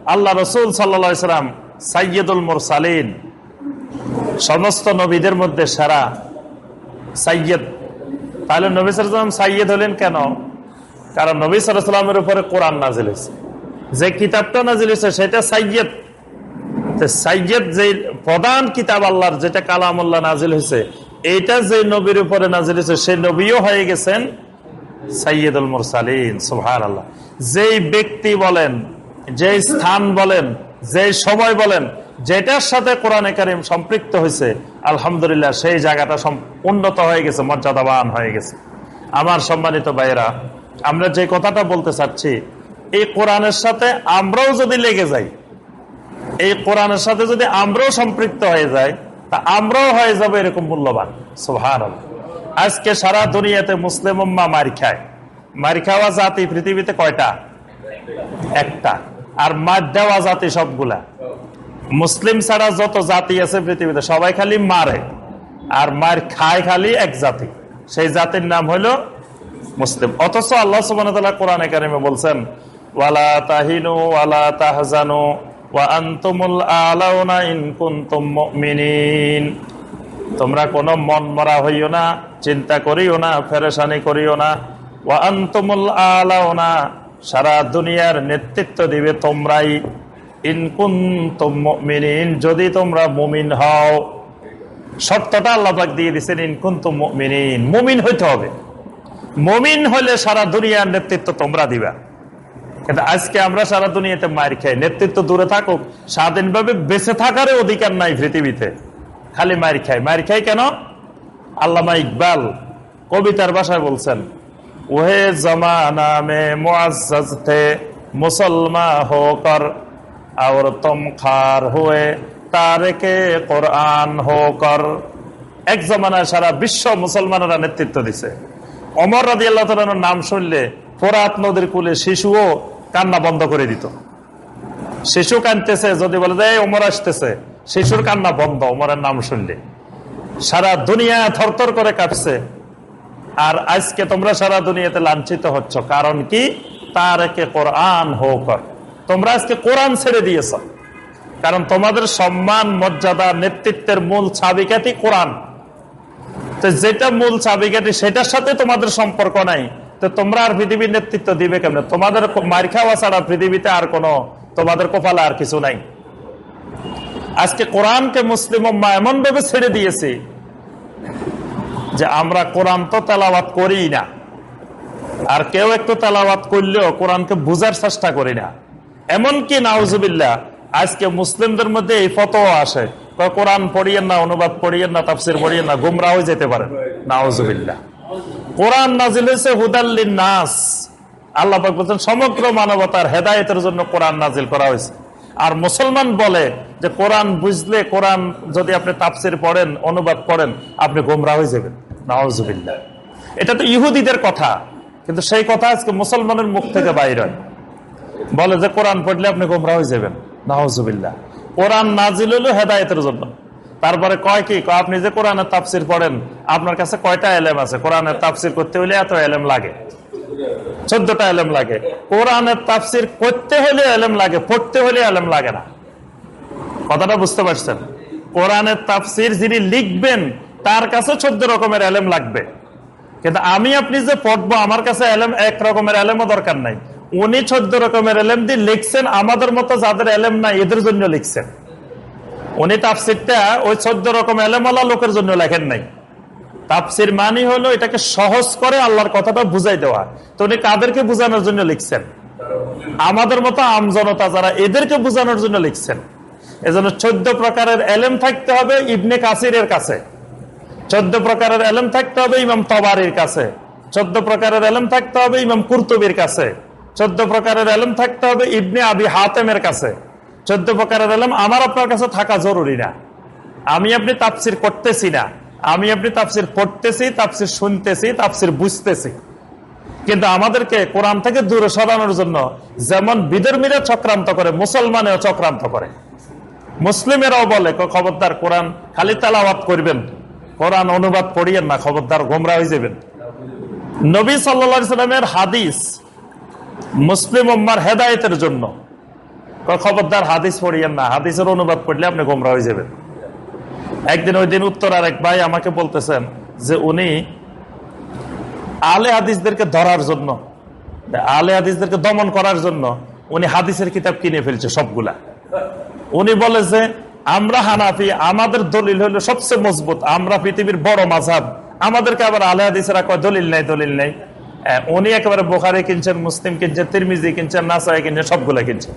আল্লাহ রসুল সাল্লাম সাইয়দুল মুরসালিন, সমস্ত নবীদের মধ্যে সারা। সাইয়দ। তাহলে নবী সালাম সাইয়দ হলেন কেন? কারণ নবী সালামের উপরে কোরআন নাজিল হয়েছে। যে কিতাবটা নাজিল হয়েছে, সেটা সাইয়দ। সাইয়দ যে প্রধান কিতাব আল্লাহর, যেটা কালামুল্লাহ নাজিল হয়েছে এইটা যে নবীর উপরে নাজিল হয়েছে সেই নবীও হয়ে গেছেন সাইয়দুল মুরসালিন সুহার আল্লাহ যেই ব্যক্তি বলেন যে স্থান বলেন যে সময় বলেন যেটার সাথে কোরআনে কারিম সম্পৃক্ত হয়েছে, আলহামদুলিল্লাহ সেই জায়গাটা উন্নত হয়ে গেছে, মর্যাদাবান হয়ে গেছে। আমার সম্মানিত ভাইয়েরা, আমরা যে কথাটা বলতে চাচ্ছি, এই কোরআনের সাথে আমরাও যদি লেগে যাই, এই কোরআনের সাথে যদি আমরাও সম্পৃক্ত হয়ে যায় তা আমরাও হয়ে যাবে এরকম মূল্যবান। সোহান আজকে সারা দুনিয়াতে মুসলিম উম্মা মারি খায়। মারি খাওয়া জাতি পৃথিবীতে কয়টা? একটা। আর মার দেওয়া জাতি সবগুলা। মুসলিম ছাড়া যত জাতি আছে পৃথিবীতে সবাই খালি মারে, আর মার খায় খালি এক জাতি। সেই জাতির নাম হলো মুসলিম। অথচ আল্লাহ সুবান কোরআন একাডেমি বলছেন, ওয়ালা তাহিনু ওয়ালা তাহজানু তোমরা কোনো মন মরা হইও না, চিন্তা করিও না, ফেরেশানি করিও না। ওয়া আন্তমুল আলাওনা সারা দুনিয়ার নেতৃত্ব দিবে তোমরাই। মিনিন যদি তোমরা মুমিন হও। শর্তটা আল্লাপাক দিয়ে দিচ্ছেন ইনকুন মিনিন মুমিন হইতে হবে। মুমিন হলে সারা দুনিয়ার নেতৃত্ব তোমরা দিবা। কিন্তু আজকে আমরা সারা দুনিয়াতে মায়ের খাই। নেতৃত্ব দূরে থাকুক, স্বাধীনভাবে বেঁচে থাকার অধিকার নাই পৃথিবীতে। খালি মায়ের খাই। মায়ের খাই কেন? আল্লামা ইকবাল কবিতার ভাষায় বলছেন, ওহে জমানা মে মুআজ্জাজ থে মুসলমান হোকর اور تم خار ہوئے تارک قرآن ہو کر এক জমানায় সারা বিশ্ব মুসলমানেরা নেতৃত্ব দিছে। অমর রাজি আল্লাহ তালানোর নাম শুনলে ফোরাত নদীর কুলে শিশুও কান্না বন্ধ করে দিত। শিশু কানতেছে যদি বলে যে অমর আসতেছে। শিশুর কান্না বন্ধ অমরের নাম শুনলে। সারা দুনিয়া থরথর করে কাঁপছে আর আজকে তোমরা সারা দুনিয়াতে লাঞ্ছিত হচ্ছ। কারণ কি? তার একে কোরআন হোক। তোমরা আজকে কোরআন ছেড়ে দিয়েছ। কারণ তোমাদের সম্মান, মর্যাদা, নেতৃত্বের মূল ছাবিকাতি কোরআন। তো যেটা মূল চাবিকাঠি, সেটার সাথে তোমাদের সম্পর্ক নাই। তো তোমরা আর পৃথিবীর নেতৃত্ব দিবে কেমন? তোমাদের মার খাওয়া ছাড়া পৃথিবীতে আর কোনো তোমাদের কপালে আর কিছু নাই। আজকে কোরআনকে মুসলিম এমন ভাবে ছেড়ে দিয়েছে যে আমরা কোরআন তো তেলাওয়াত করি না। আর কেউ একটু তেলাওয়াত করলেও কোরআনকে বুঝার চেষ্টা করি না। এমনকি নাউজুবিল্লা আজকে মুসলিমদের মধ্যে এই ফটো আসে। কোরআন পড়িয়েন না, অনুবাদ পড়িয়েন না, তাফসির পড়িয়েন না গুমরা হয়ে যেতে পারেন নাউজুবিল্লা কোরআন নাজিল হয়েছে হুদাল্লিন নাস আল্লাহ বলছেন, সমগ্র মানবতার হেদায়তের জন্য কোরআন নাজিল করা হয়েছে। আর মুসলমান বলে যে, কোরআন বুঝলে, কোরআন যদি আপনি তাপসির পড়েন, অনুবাদ পড়েন, আপনি গোমরা হয়ে যাবেন। নওয়াজুবিল্লা এটা তো ইহুদিদের কথা, কিন্তু সেই কথা আজকে মুসলমানের মুখ থেকে বাইর হয়। বলে যে কোরআন পড়লে আপনি গোমরা হয়ে যাবেন। নওয়াজুবিল্লা কোরআন নাজিল হলো হেদায়তের জন্য। তারপরে কয় কি? আপনি যে কোরআনের তাপসির পড়েন, আপনার কাছে কয়টা এলেম আছে? কোরআনের তাপসির করতে হলে এত এলেম লাগে। চোদ্দটা এলেম লাগে। কোরআনের তাফসির করতে হলে এলেম লাগে, পড়তে হলে এলেম লাগে না। কথাটা বুঝতে পারছেন? কোরআনের তাফসির যিনি লিখবেন, তার কাছে চোদ্দ রকমের এলেম লাগবে। কিন্তু আমি আপনি যে পড়ব, আমার কাছে এলেম এক রকমের এলেমও দরকার নাই। উনি চোদ্দ রকমের এলেম দিয়ে লিখছেন, আমাদের মতো যাদের এলেম নাই, এদের জন্য লিখছেন। উনি তাফসিরটা ওই চোদ্দ রকম এলেমওয়ালা লোকের জন্য লেখেন নাই। তাপসির মানি হলো এটাকে সহজ করে আল্লাহর কথাটা বুঝাই দেওয়া। তো উনি কাদেরকে বুঝানোর জন্য লিখছেন? আমাদের মতো আমজনতা যারা এদেরকে বুঝানোর জন্য লিখছেন। এজন্য চোদ্দ প্রকারের এলেম থাকতে হবে ইবনে কাসিরের কাছে। চোদ্দ প্রকারের এলেম থাকতে হবে ইমাম তবারির কাছে। চোদ্দ প্রকারের এলেম থাকতে হবে ইমাম কুর্তুবির কাছে। চোদ্দ প্রকারের এলেম থাকতে হবে ইবনে আবি হাতেমের কাছে। চোদ্দ প্রকারের এলেম আমার আপনার কাছে থাকা জরুরি না। আমি আপনি তাপসির করতেছি না। আমি আপনি তাপসির পড়তেছি তাপসির শুনতেছি তাপসির বুঝতেছি। কিন্তু আমাদেরকে কোরআন থেকে দূরে সরানোর জন্য যেমন বিধর্মীরা চক্রান্ত করে, মুসলমানেও চক্রান্ত করে। মুসলিমেরাও বলে খবরদার, কোরআন খালি তালাবাদ করবেন। কোরআন অনুবাদ পড়িয়েন না, খবরদার গোমরা হয়ে যাবেন। নবী সাল্লা সাল্লামের হাদিস মুসলিম উম্মার হেদায়তের জন্য। খবরদার হাদিস পড়িয়েন না। হাদিসের অনুবাদ পড়লে আপনি গোমরা হয়ে যাবেন। একদিন ওই দিন উত্তর আর এক ভাই আমাকে বলতেছেন যে উনি আলে হাদিসদেরকে ধরার জন্য, আলে হাদিসদেরকে দমন করার জন্য উনি হাদিসের কিতাব কিনে ফেলছে সবগুলা। উনি বলে যে, আমরা হানাফি, আমাদের দলিল হলো সবচেয়ে মজবুত। আমরা পৃথিবীর বড় মাঝাব। আমাদেরকে আবার আলহাদিসরা কয় দলিল নেই দলিল নেই। উনি একেবারে বোখারি কিনছেন, মুসলিম কিনছেন, তিরমিজি কিনছেন, নাসাই কিনছেন, সবগুলা কিনছেন।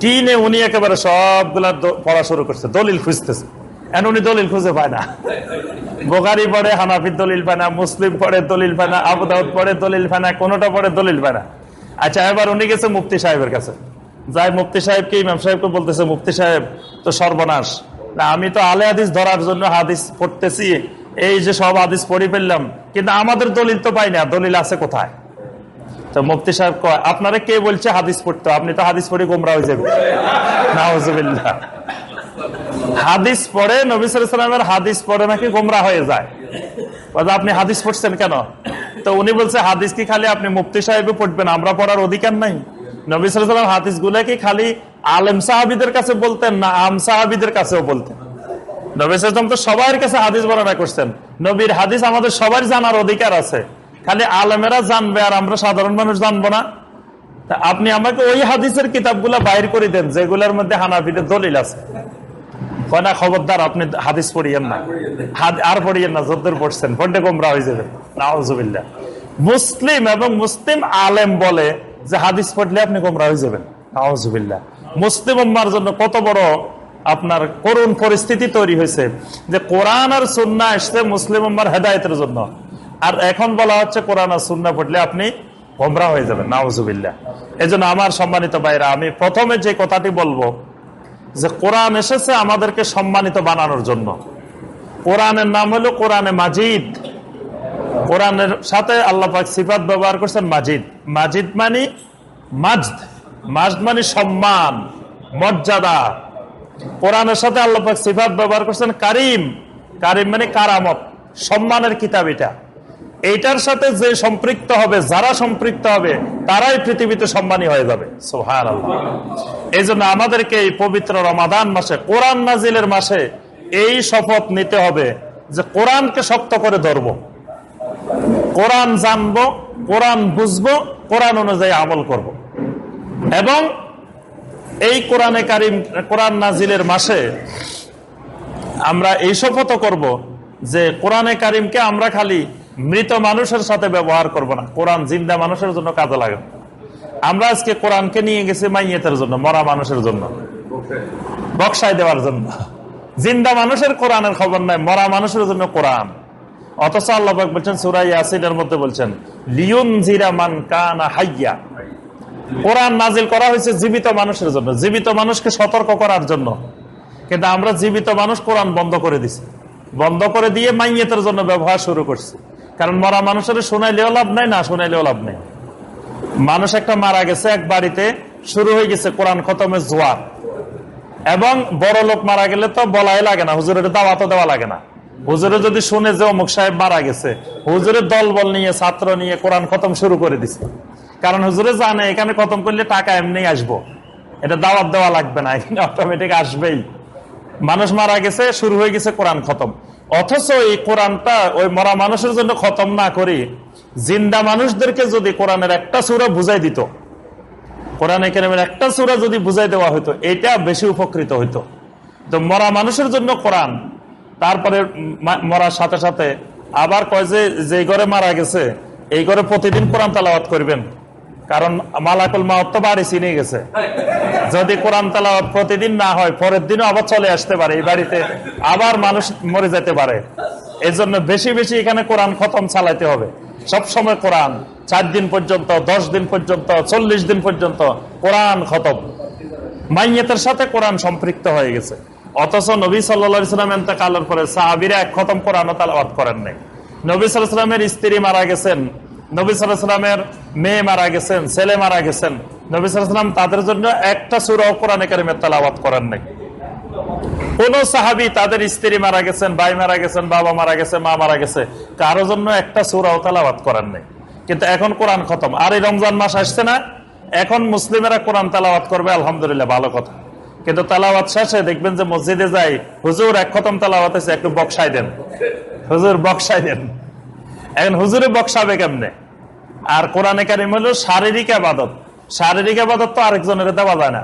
কিনে উনি একেবারে সবগুলা পড়া শুরু করছে, দলিল খুঁজতেছে। এখন উনি দলিল খুঁজে পায় না। বোখারি পড়ে হানাফির দলিল পায় না, মুসলিম পড়ে, দলিল পায় না, আবু দাউদ পড়ে, দলিল পায় না, কোনোটা পড়ে, দলিল পায় না। আচ্ছা এবার উনি গেছে মুফতি সাহেবের কাছে। যাই, মুফতি সাহেবকে ইমাম সাহেবকে বলতেছে, মুফতি সাহেব, তো সর্বনাশ। না, আমি তো আলে হাদিস ধরার জন্য হাদিস পড়তেছি এই যে সব হাদিস পড়ি ফেললাম, কিন্তু আমাদের দলিল তো পাই না, দলিল আছে কোথায়? তো মুফতি সাহেব কয়, আপনারা কে বলছে হাদিস পড়তে? আপনি তো হাদিস পড়ে গোমরা হয়ে যাবে নাউজুবিল্লাহ। হাদিস পড়ে, নবী সালামের হাদিস পড়ে নাকি গোমরা হয়ে যায়। আপনি হাদিস পড়ছেন কেন? তো উনি বলছে, হাদিস কি খালি আপনি মুফতি সাহেবে পড়বেন, আমরা পড়ার অধিকার নাই। নবী সালাম হাদিসগুলা কি খালি আলেম সাহাবিদের কাছে বলতেন না, আম সাহাবিদের কাছেও বলতেন। নবী সালাম তো সবার কাছে হাদিস বর্ণনা করছেন। নবীর হাদিস আমাদের সবার জানার অধিকার আছে। খালি আলেমেরা জানবে আর আমরা সাধারণ মানুষ জানব না। আপনি আমাকে ওই হাদিসের বাইর করে দেন, যেগুলোর মধ্যে হানাফিদের দলিল আছে। খবরদার, আপনি হাদিস পড়িয়েন না। আর পড়িয়েন না, যদ্দুর পড়ছেন পড়লে গোমরা হয়ে যাবে। নাউজুবিল্লাহ। মুসলিম এবং মুসলিম আলেম বলে যে হাদিস পড়লে আপনি গোমরা হয়ে যাবেন। নাউজুবিল্লাহ। মুসলিম উম্মার জন্য কত বড় আপনার করুণ পরিস্থিতি তৈরি হয়েছে যে কোরআন আর সুন্না আসছে মুসলিম উম্মার হেদায়তের জন্য। আর এখন বলা হচ্ছে কোরআন আর সুন্না পড়লে আপনি গোমরা হয়ে যাবেন, নাউজুবিল্লাহ। এই জন্য আমার সম্মানিত ভাইরা আমি প্রথমে যে কথাটি বলব যে কোরআন এসেছে আমাদেরকে সম্মানিত বানানোর জন্য। কোরআনের নাম হলো কোরআনে মাজিদ। কোরআনের সাথে আল্লাহ পাক সিফাত ব্যবহার করছেন মাজিদ। মাজিদ মানে মাজদ। মাজদ মানে সম্মান, মর্যাদা। কোরআনের সাথে আল্লাহ পাক সিফাত ব্যবহার করছেন কারিম। কারিম মানে কারামত। সম্মানের কিতাব এটা। এইটার সাথে যে সম্পৃক্ত হবে, যারা সম্পৃক্ত হবে, তারাই পৃথিবীতে সম্মানী হয়ে যাবে। সোহার এই জন্য আমাদেরকে এই পবিত্র রমাদান মাসে, কোরআন নাজিলের মাসে এই শপথ নিতে হবে যে কোরআনকে শক্ত করে ধরবো। কোরআন জানব, কোরআন বুঝব, কোরআন অনুযায়ী আমল করব। এবং এই কোরআনে কারিম, কোরআন নাজিলের মাসে আমরা এই শপথ করব যে কোরআনে কারিমকে আমরা খালি মৃত মানুষের সাথে ব্যবহার করব না। কোরআন জিন্দা মানুষের জন্য কাজে লাগে। আমরা আজকে কোরআনকে নিয়ে গেছি মাইয়েতের জন্য, মরা মানুষের জন্য। বক্সায় দেওয়ার জন্য। জিন্দা মানুষের কোরআনের খবর নাই, মরা মানুষের জন্য কোরআন। অথচ আল্লাহ বলছেন সুরাই আসিনের মধ্যে বলছেন লিউন জিরা মান কানা হাইয়া। কোরআন নাজিল করা হয়েছে জীবিত মানুষের জন্য, জীবিত মানুষকে সতর্ক করার জন্য। কিন্তু আমরা জীবিত মানুষ কোরআন বন্ধ করে দিছি। বন্ধ করে দিয়ে মাইয়েতের জন্য ব্যবহার শুরু করছি। কারণ মরা মানুষের শোনাইলেও লাভ নাই, না শোনাইলেও লাভ নেই। মানুষ একটা মারা গেছে, এক বাড়িতে শুরু হয়ে গেছে কোরআন খতমের জোয়ার। এবং বড় লোক মারা গেলে তো বলাই লাগে না, হুজুরের দাওয়াত দেওয়া লাগে না। হুজুরে যদি শুনে যে অমুক সাহেব মারা গেছে, হুজুরের দল বল নিয়ে, ছাত্র নিয়ে কোরআন খতম শুরু করে দিছে। কারণ হুজুরে জানে, এখানে খতম করলে টাকা এমনি আসব। এটা দাওয়াত দেওয়া লাগবে না, এখানে অটোমেটিক আসবেই। মানুষ মারা গেছে, শুরু হয়ে গেছে কোরআন খতম। অথচ এই কোরআনটা ওই মরা মানুষের জন্য খতম না করি, জিন্দা মানুষদেরকে যদি কোরআনের একটা সুরা বুঝাই দিত, কোরআনে কেরামের একটা সুরা যদি বুঝাই দেওয়া হতো এটা বেশি উপকৃত হইতো। তো মরা মানুষের জন্য কোরআন, তারপরে মরার সাথে সাথে আবার কয় যে যে ঘরে মারা গেছে, এই ঘরে প্রতিদিন কোরআন তালাওয়াত করবেন। কারণ মালাকুল মাওত তো বাড়ি চিনে গেছে। যদি কোরআন তালাওয়াত প্রতিদিন না হয়, পরের দিনও আবার চলে আসতে পারে এই বাড়িতে, আবার মানুষ মরে যেতে পারে। এই জন্য বেশি বেশি এখানে কোরআন খতম চালাইতে হবে। সব সময় কোরআন, চার দিন পর্যন্ত, দশ দিন পর্যন্ত, চল্লিশ দিন পর্যন্ত কোরআন খতম। মাইয়েতের সাথে কোরআন সম্পৃক্ত হয়ে গেছে। অথচ নবী সাল্লাম এতেকালের পরে সাহাবিরা এক খতম কোরআন তালাবাদ করেন নাই। নবী সাল্লামের স্ত্রী মারা গেছেন। নবী সাল্লামের মেয়ে মারা গেছেন, ছেলে মারা গেছেন। নবী সাল্লাম তাদের জন্য একটা সুরাও কোরআনে কারিমের তালাবাদ করেন নাই। কোন সাহাবি তাদের স্ত্রী মারা গেছেন, ভাই মারা গেছেন, বাবা মারা গেছে, মা মারা গেছে, কারও জন্য একটা সুরাও তালাবাদ করেন নাই। কিন্তু এখন কোরআন খতম। আর এই রমজান মাস আসছে না, এখন মুসলিমেরা কোরআন তালাবাদ করবে, আলহামদুলিল্লাহ, ভালো কথা। কিন্তু তালাবাদ শেষে দেখবেন যে মসজিদে যাই, হুজুর এক খতম তালাবাদ আছে একটু বক্সাই দেন। হুজুর বক্সাই দেন। এখন হুজুরে বক্সাবে কেমনে? আর কোরআনে কারিম হলো শারীরিক আবাদত। শারীরিক আবাদত তো আরেকজনের দেওয়া যায় না।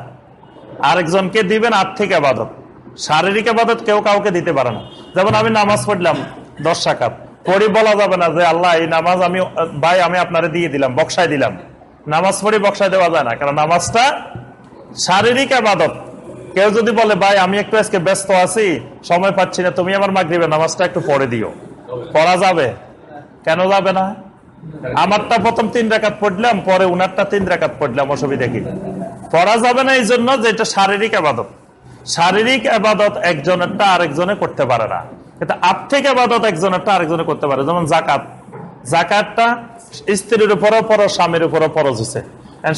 আরেকজনকে দিবেন আর্থিক আবাদত। শারীরিক আবাদত কেউ কাউকে দিতে পারে না। যেমন আমি নামাজ পড়লাম দশ টাকাত পড়ি বলা যাবে না যে, আল্লাহ, এই নামাজ আমি, ভাই, আমি আপনারে দিয়ে দিলাম, বক্সায় দিলাম। নামাজ পড়ি বক্সায় দেওয়া যায় না। কারণ নামাজটা শারীরিক আবাদত। কেউ যদি বলে, ভাই, আমি একটু আজকে ব্যস্ত আছি, সময় পাচ্ছি না, তুমি আমার মাগরিবের নামাজটা একটু পড়ে দিও। পড়া যাবে। কেন যাবে না? আমারটা প্রথম তিন রেখাত পড়লাম, পরে উনারটা তিন রেখাত পড়লাম, অসুবিধা কি? পড়া যাবে না এই জন্য যে এটা শারীরিক আবাদত। শারীরিক আবাদত একজনেরটা আরেকজনে করতে পারে না। এটা আর্থিক আবাদত একজনেরটা আরেকজনে করতে পারে। যেমন জাকাত। জাকাতটা স্ত্রীর উপরও পরো স্বামীর উপরও ফরজ হচ্ছে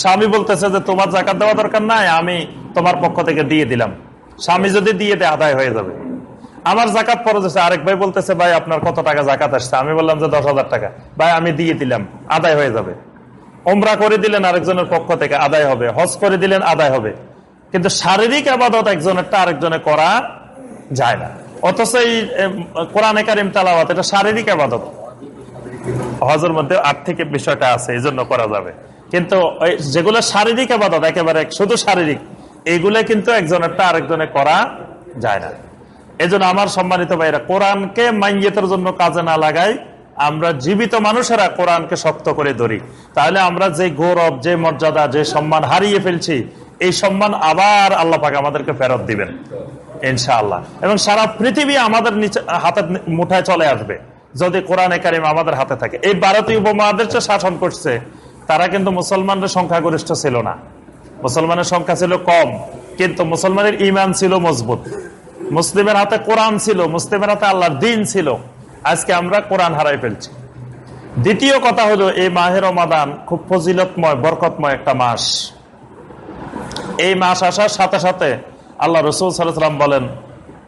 স্বামী বলতেছে যে তোমার জাকাত দেওয়া দরকার নাই, আমি তোমার পক্ষ থেকে দিয়ে দিলাম। স্বামী যদি দিয়ে দেয়, আদায় হয়ে যাবে। আমার জাকাত ফরজ হচ্ছে আরেক ভাই বলতেছে, ভাই, আপনার কত টাকা জাকাত আসছে? আমি বললাম যে, দশ হাজার টাকা। ভাই, আমি দিয়ে দিলাম, আদায় হয়ে যাবে। ওমরা করে দিলেন আরেকজনের পক্ষ থেকে, আদায় হবে। হজ করে দিলেন, আদায় হবে। কিন্তু শারীরিক আবাদত একজনেরটা আরেকজনে করা যায় না। অথচ এই কোরআনে কারিম তালাবাত এটা শারীরিক আবাদত। হজের মধ্যে আর্থিক বিষয়টা আছে এই জন্য করা যাবে। কিন্তু যেগুলো শারীরিক আবাদত, একেবারে শুধু শারীরিক এইগুলো কিন্তু একজনের একজনেরটা আরেকজনে করা যায় না। এই জন্য আমার সম্মানিত ভাইরা কোরআনকে মাইয়েতের জন্য কাজে না লাগাই, আমরা জীবিত মানুষেরা কোরআনকে শক্ত করে ধরি। তাহলে আমরা যে গৌরব, যে মর্যাদা, যে সম্মান হারিয়ে ফেলছি, এই সম্মান আবার আল্লাহ পাকে আমাদেরকে ফেরত দিবেন, ইনশাআল্লাহ। এবং সারা পৃথিবী আমাদের নিচে হাতের মুঠায় চলে আসবে, যদি কোরআনে কারিম আমাদের হাতে থাকে। এই ভারতীয় উপমহাদেশ শাসন করছে, তারা কিন্তু মুসলমানদের সংখ্যাগরিষ্ঠ ছিল না। মুসলমানের সংখ্যা ছিল কম, কিন্তু মুসলমানের ইমান ছিল মজবুত। মুসলিমের হাতে কোরআন ছিল, মুসলিমের হাতে আল্লাহর দিন ছিল। আজকে আমরা কোরআন হারাই ফেলছি। দ্বিতীয় কথা হলো, এই মাহের রমাদান খুব ফজিলতময়, বরকতময় একটা মাস। এই মাস আসার সাথে সাথে আল্লাহ রসুল সাল্লাম বলেন,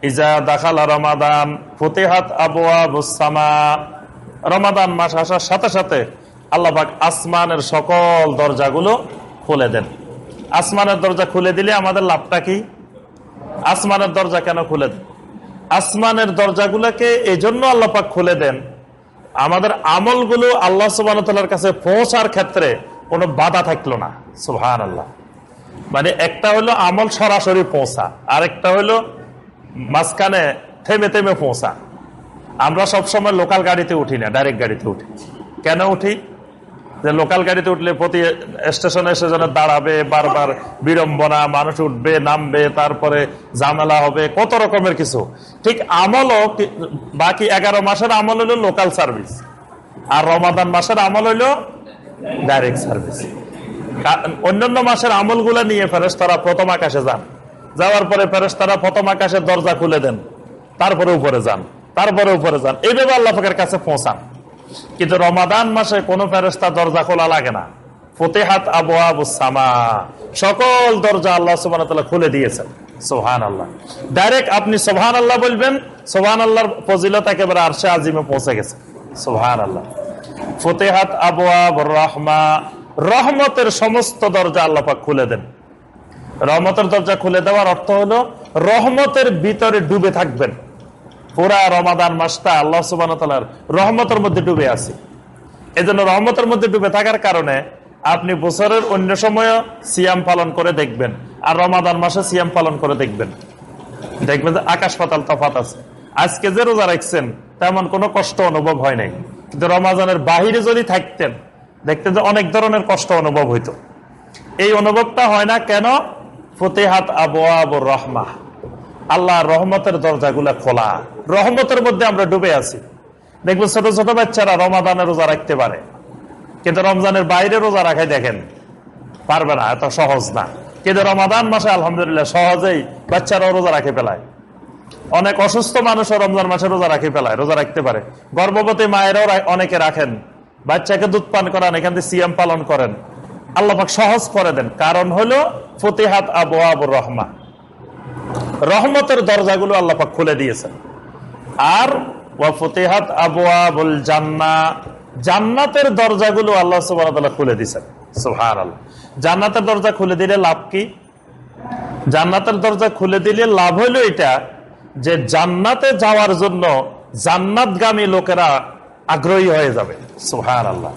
ইজা দাখাল রমাদান ফতেহাত আবুয়া বুসামা রমাদান মাস আসার সাথে সাথে আল্লাহবাক আসমানের সকল দরজাগুলো খুলে দেন। আসমানের দরজা খুলে দিলে আমাদের লাভটা কি? আসমানের দরজা কেন খুলে দেন? আসমানের দরজাগুলোকে এই জন্য আল্লাপাক খুলে দেন। আমাদের আমলগুলো আল্লাহ সুবাহর কাছে পৌঁছার ক্ষেত্রে কোনো বাধা থাকল না। সুহান আল্লাহ মানে একটা হলো আমল সরাসরি পৌঁছা, আরেকটা হলো মাঝখানে থেমে থেমে পৌঁছা। আমরা সবসময় লোকাল গাড়িতে উঠি না, ডাইরেক্ট গাড়িতে উঠি। কেন উঠি? যে লোকাল গাড়িতে উঠলে প্রতি স্টেশনে স্টেশনে দাঁড়াবে, বারবার বিড়ম্বনা, মানুষ উঠবে, নামবে, তারপরে ঝামেলা হবে, কত রকমের কিছু। ঠিক আমলও বাকি এগারো মাসের আমল হলো লোকাল সার্ভিস আর রমাদান মাসের আমল হলো ডাইরেক্ট সার্ভিস অন্যান্য মাসের আমলগুলো নিয়ে ফেরেস্তারা প্রথম আকাশে যান। যাওয়ার পরে ফেরেস্তারা প্রথম আকাশের দরজা খুলে দেন, তারপরে উপরে যান, তারপরে উপরে যান। এইভাবে আল্লাহ কাছে পৌঁছান। কিন্তু রমাদান মাসে কোনো ফেরেস্তা দরজা খোলা লাগে না। ফতেহাত আবু আবু সামা। সকল দরজা আল্লাহ সুবান খুলে দিয়েছেন। সোহান আল্লাহ ডাইরেক্ট আপনি সোহান আল্লাহ বলবেন সোহান আল্লাহর ফজিলত একেবারে আরশে আজিমে পৌঁছে গেছে। সোহান আল্লাহ ফতেহাত আবু আব রহমা। রহমতের সমস্ত দরজা আল্লাপাক খুলে দেন। রহমতের দরজা খুলে দেওয়ার অর্থ হলো, রহমতের ভিতরে ডুবে থাকবেন। পুরা রমাদান মাসটা আল্লাহ সুবান রহমতের মধ্যে ডুবে আছে। এই জন্য রহমতের মধ্যে ডুবে থাকার কারণে আপনি বছরের অন্য সময় সিয়াম পালন করে দেখবেন আর রমাদান মাসে সিয়াম পালন করে দেখবেন। দেখবেন যে আকাশ পাতাল তফাত আছে। আজকে যে রোজা রাখছেন, তেমন কোনো কষ্ট অনুভব হয় নাই। কিন্তু রমাজানের বাহিরে যদি থাকতেন, দেখতেন যে অনেক ধরনের কষ্ট অনুভব হইতো। এই অনুভবটা হয় না কেন? ফতেহাত আবু আবু রহমা। আল্লাহ রহমতের দরজাগুলা খোলা। রহমতের মধ্যে আমরা ডুবে আছি। দেখবেন ছোট ছোট বাচ্চারা রমাদানে রোজা রাখতে পারে। কিন্তু রমজানের বাইরে রোজা রাখাই দেখেন, পারবে না, এত সহজ না। কিন্তু রমাদান মাসে আলহামদুলিল্লাহ সহজেই বাচ্চারাও রোজা রাখে ফেলায়। অনেক অসুস্থ মানুষও রমজান মাসে রোজা রাখে ফেলায়, রোজা রাখতে পারে। গর্ভবতী মায়েরাও অনেকে রাখেন। বাচ্চাকে দুধ পান করান, এখান থেকে সিএম পালন করেন। আল্লাহাক সহজ করে দেন। কারণ হলো, ফতিহাত আবু আবুর রহমা। রহমতের দরজাগুলো আল্লাপাক খুলে দিয়েছেন। আর ওয়া ফতিহাত আবু আবুল জান্না জান্নাতের দরজাগুলো আল্লাহ সুবাহ খুলে দিয়েছেন। সুহার আল্লাহ জান্নাতের দরজা খুলে দিলে লাভ কি? জান্নাতের দরজা খুলে দিলে লাভ হইল এটা যে জান্নাতে যাওয়ার জন্য জান্নাতগামী লোকেরা আগ্রহী হয়ে যাবে। সোহার আল্লাহ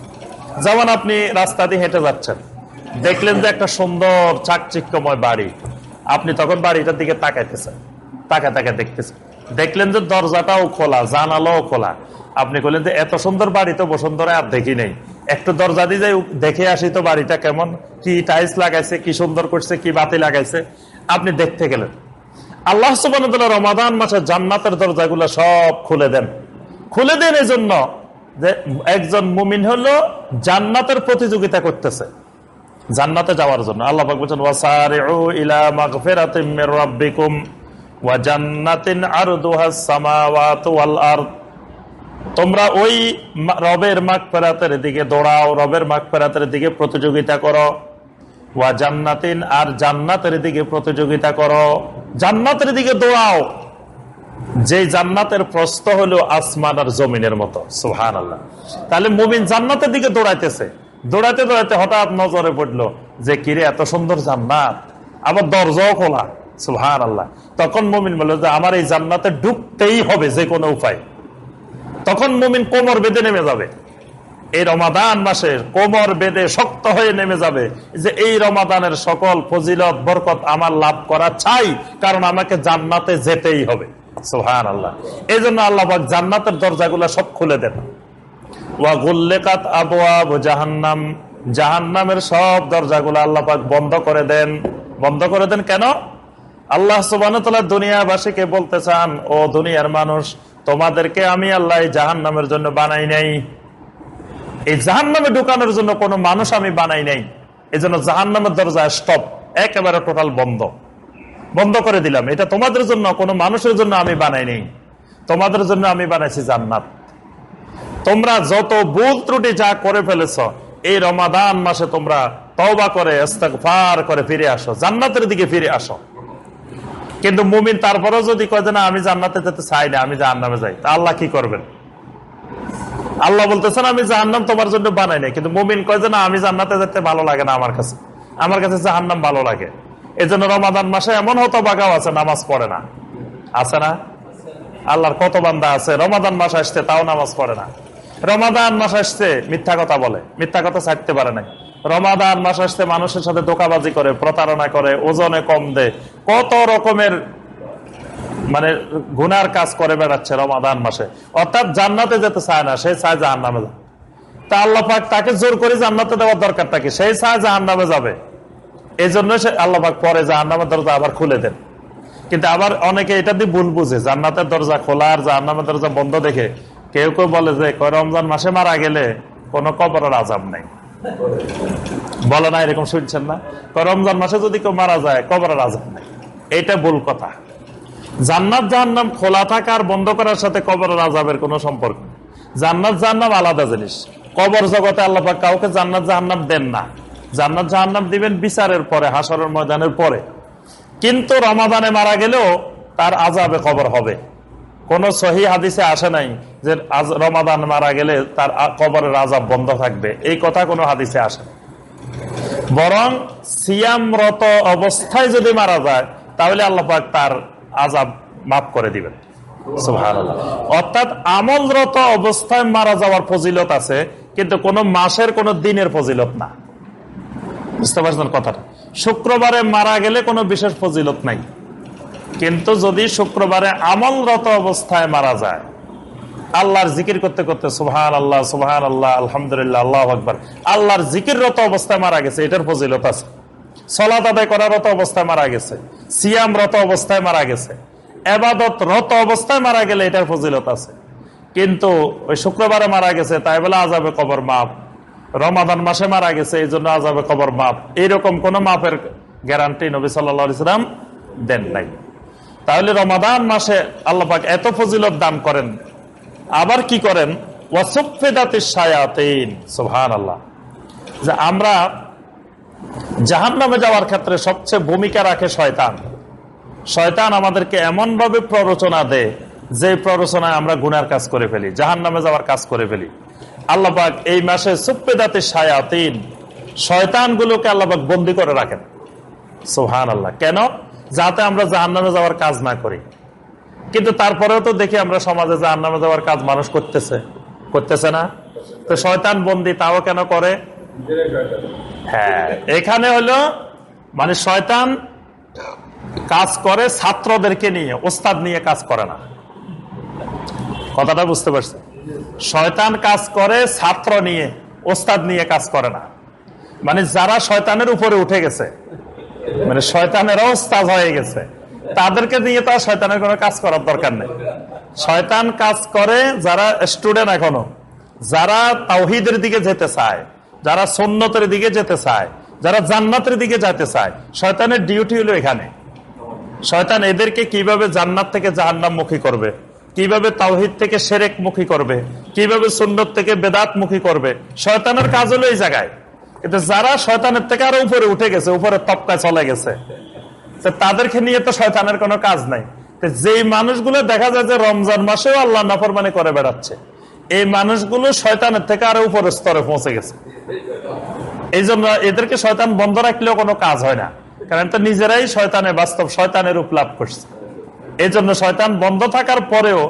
যেমন আপনি রাস্তা দিয়ে হেঁটে যাচ্ছেন, দেখলেন যে একটা সুন্দর চাকচিক্যময় বাড়ি। আপনি তখন বাড়িটার দিকে তাকাইতেছেন তাকে তাকে দেখতেছে দেখলেন যে দরজাটাও খোলা, জানালাও খোলা। আপনি বললেন যে এত সুন্দর বাড়ি তো বসুন্ধরা আর দেখি নেই। একটু দরজা দিয়ে যাই, দেখে আসি তো বাড়িটা কেমন, কি টাইলস লাগাইছে, কি সুন্দর করছে, কি বাতি লাগাইছে। আপনি দেখতে গেলেন। আল্লাহ রমাদান মাসে জান্নাতের দরজাগুলো সব খুলে দেন। খুলে দেন এই জন্য যে একজন মুমিন হলো জান্নাতের প্রতিযোগিতা করতেছে। জান্নাতে যাওয়ার জন্য। আল্লাহ বলছেন, ওয়াসারিউ ইলা মাগফিরাতিম মির রাব্বিকুম। তোমরা ওই রবের মাগফিরাতের দিকে দৌড়াও, রবের মাগফিরাতের দিকে প্রতিযোগিতা করো। ওয়া জান্নাতিন আর জান্নাতের দিকে প্রতিযোগিতা করো। জান্নাতের দিকে দৌড়াও। যে জান্নাতের প্রস্ত হলো আসমান আর জমিনের মতো। সুহান আল্লাহ তাহলে মুমিন জান্নাতের দিকে দৌড়াইতেছে। দৌড়াইতে দৌড়াইতে হঠাৎ নজরে পড়ল যে, কিরে, এত সুন্দর জান্নাত। আবার দরজাও খোলা। সুহান আল্লাহ তখন মুমিন বলল যে, আমার এই জান্নাতে ঢুকতেই হবে যে কোনো উপায়। তখন মুমিন কোমর বেঁধে নেমে যাবে। এই রমাদান মাসের কোমর বেঁধে শক্ত হয়ে নেমে যাবে যে, এই রমাদানের সকল ফজিলত, বরকত আমার লাভ করা চাই, কারণ আমাকে জান্নাতে যেতেই হবে। আল্লাহ এই জন্য আল্লাহ জান্নাতের দরজাগুলো সব খুলে দেন। ওয়া গুল্লেকাত আবওয়াব জাহান্নাম। জাহান্নামের সব দরজাগুলো আল্লাহ পাক বন্ধ করে দেন। বন্ধ করে দেন কেন? আল্লাহ সুবান দুনিয়াবাসীকে বলতে চান, ও দুনিয়ার মানুষ, তোমাদেরকে আমি আল্লাহ জাহান নামের জন্য বানাই নাই। এই জাহান নামে ঢুকানোর জন্য কোনো মানুষ আমি বানাই নাই। এই জন্য জাহান নামের দরজা স্টপ একেবারে টোটাল বন্ধ। বন্ধ করে দিলাম। এটা তোমাদের জন্য, কোনো মানুষের জন্য আমি বানাই নেই। তোমাদের জন্য আমি বানাইছি জান্নাত। তোমরা যত ভুল ত্রুটি যা করে ফেলেছ, এই রমাদান মাসে তোমরা তওবা করে, ইস্তেগফার করে ফিরে আসো। জান্নাতের দিকে ফিরে আসো। কিন্তু মুমিন তারপরেও যদি কয় যে, না, আমি জান্নাতে যেতে চাই না, আমি জাহান্নামে যাই। তা আল্লাহ কি করবেন? আল্লাহ বলতেছেন, আমি জাহান্নাম তোমার জন্য বানাই নাই। কিন্তু মুমিন কয় যে, না, আমি জান্নাতে যেতে ভালো লাগে না আমার কাছে। আমার কাছে জাহান্নাম ভালো লাগে। এই জন্য রমাদান মাসে এমন হতো বাগাও আছে, নামাজ পড়ে না। আছে না? আল্লাহর কত বান্দা আছে, রমাদান মাস আসছে, তাও নামাজ পড়ে না। রমাদান মাস আসছে, মিথ্যা কথা বলে। মিথ্যা কথা ছাড়তে পারে নাই। রমাদান মাস আসতে মানুষের সাথে দোকাবাজি করে, প্রতারণা করে, ওজনে কম দেয় কত রকমের মানে গুনার কাজ করে বেড়াচ্ছে রমাদান মাসে। অর্থাৎ জান্নাতে যেতে চায় না, সে চায় জাহান নামে যাবে। তা আল্লাহ পাক তাকে জোর করে জান্নাতে দেওয়ার দরকার কি সেই চায় জাহান নামে যাবে। এই জন্য সে আল্লাহ পাক পরে জাহান নামের দরজা আবার খুলে দেন। কিন্তু আবার অনেকে এটা দিয়ে ভুল বুঝে, জান্নাতের দরজা খোলা আর জাহান্নামের দরজা বন্ধ দেখে কেউ কেউ বলে যে রমজান মাসে মারা গেলে কোনো কবরের আজাব নাই। বলে না, এরকম শুনছেন না? কয় রমজান মাসে যদি কেউ মারা যায়, কবর আজাব নাই। এইটা ভুল কথা। জান্নাত জাহান্নাম খোলা থাকা আর বন্ধ করার সাথে কবরের আজাবের কোনো সম্পর্ক নেই। জান্নাত জাহান্নাম আলাদা জিনিস। কবর জগতে আল্লাহ কাউকে জান্নাত জাহান্নাম দেন না। জান্নাত জাহান্নাম দিবেন বিচারের পরে, হাসরের ময়দানের পরে। কিন্তু রমাদানে মারা গেলেও তার আজাবে কবর হবে। কোন সহি হাদিসে আসে নাই যে রমাদান মারা গেলে তার কবরের আজাব বন্ধ থাকবে। এই কথা কোনো হাদিসে আসে। বরং সিয়ামরত অবস্থায় যদি মারা যায়, তাহলে আল্লাপাক তার আজাব মাফ করে দিবেন। অর্থাৎ আমলরত অবস্থায় মারা যাওয়ার ফজিলত আছে, কিন্তু কোন মাসের, কোন দিনের ফজিলত না। বুঝতে পারছেন কথাটা? শুক্রবারে মারা গেলে কোনো বিশেষ ফজিলত নাই। কিন্তু যদি শুক্রবারে আমলরত অবস্থায় মারা যায়, আল্লাহর জিকির করতে করতে সুবহান আল্লাহ সুবহান আল্লাহ আলহামদুলিল্লাহ, আল্লাহ আকবর, আল্লাহর জিকিররত অবস্থায় মারা গেছে, এটার ফজিলত আছে। সলাত আদায় করারত অবস্থায় মারা গেছে, সিয়ামরত অবস্থায় মারা গেছে এবাদত রত অবস্থায় মারা গেলে এটার ফজিলত আছে। কিন্তু ওই শুক্রবারে মারা গেছে, তাই বলে আজাবে কবর মাপ রমাদান মাসে মারা গেছে এই জন্য আজাবে কবর মাপ এইরকম কোন মাপের গ্যারান্টি নবী সাল্লা ইসলাম দেন নাই। তাহলে রমাদান মাসে আল্লাপাক এত ফজিলত দান করেন। আবার কি করেন? আল্লাহ আমরা জাহান নামে যাওয়ার ক্ষেত্রে সবচেয়ে ভূমিকা রাখে শয়তান। শয়তান আমাদেরকে এমন ভাবে প্ররোচনা দেয়, যে প্ররোচনায় আমরা গুনার কাজ করে ফেলি জাহান নামে যাওয়ার কাজ করে ফেলি। আল্লাপাক এই মাসে সুপ্পেদাতে সায়াতিন শয়তান গুলোকে আল্লাপাক বন্দি করে রাখেন। সোহান আল্লাহ কেন? যাতে আমরা জাহান নামে যাওয়ার কাজ না করি। কিন্তু তারপরেও তো দেখি আমরা সমাজে জাহান নামে যাওয়ার কাজ মানুষ করতেছে। করতেছে না? তো শয়তান বন্দি, তাও কেন করে? হ্যাঁ এখানে হলো মানে শয়তান কাজ করে ছাত্রদেরকে নিয়ে, ওস্তাদ নিয়ে কাজ করে না। কথাটা বুঝতে পারছি শয়তান কাজ করে ছাত্র নিয়ে, ওস্তাদ নিয়ে কাজ করে না। মানে যারা শয়তানের উপরে উঠে গেছে মানে শয়তানেরও ওস্তাদ হয়ে গেছে। তাদেরকে নিয়ে তো শয়তানের কোনো কাজ করার দরকার নেই। শয়তান কাজ করে যারা স্টুডেন্ট এখনও, যারা তাওহিদের দিকে যেতে চায়, যারা সন্ন্যতের দিকে যেতে চায়, যারা জান্নাতের দিকে যেতে চায়, শয়তানের ডিউটি হলো এখানে। শয়তান এদেরকে কীভাবে জান্নাত থেকে জাহান্নাম মুখী করবে? কীভাবে তাওহিদ থেকে সেরেক মুখী করবে? কীভাবে সুন্নত থেকে বেদাত মুখী করবে? শয়তানের কাজ হলো এই জায়গায়। কিন্তু যারা শয়তানের থেকে আরও উপরে উঠে গেছে, উপরে তপকায় চলে গেছে তাদেরকে নিয়ে তো শয়তানের কোনো কাজ নাই। যেই মানুষগুলো দেখা যায় যে রমজান মাসেও আল্লাহ নাফরমানি করে বেড়াচ্ছে, এই মানুষগুলো শয়তানের থেকে আরও উপরের স্তরে পৌঁছে গেছে। এই জন্য এদেরকে শয়তান বন্ধ রাখলেও কোনো কাজ হয় না, কারণ তো নিজেরাই শয়তানের বাস্তব, শয়তানের রূপ লাভ করছে। এই জন্য শয়তান বন্ধ থাকার পরেও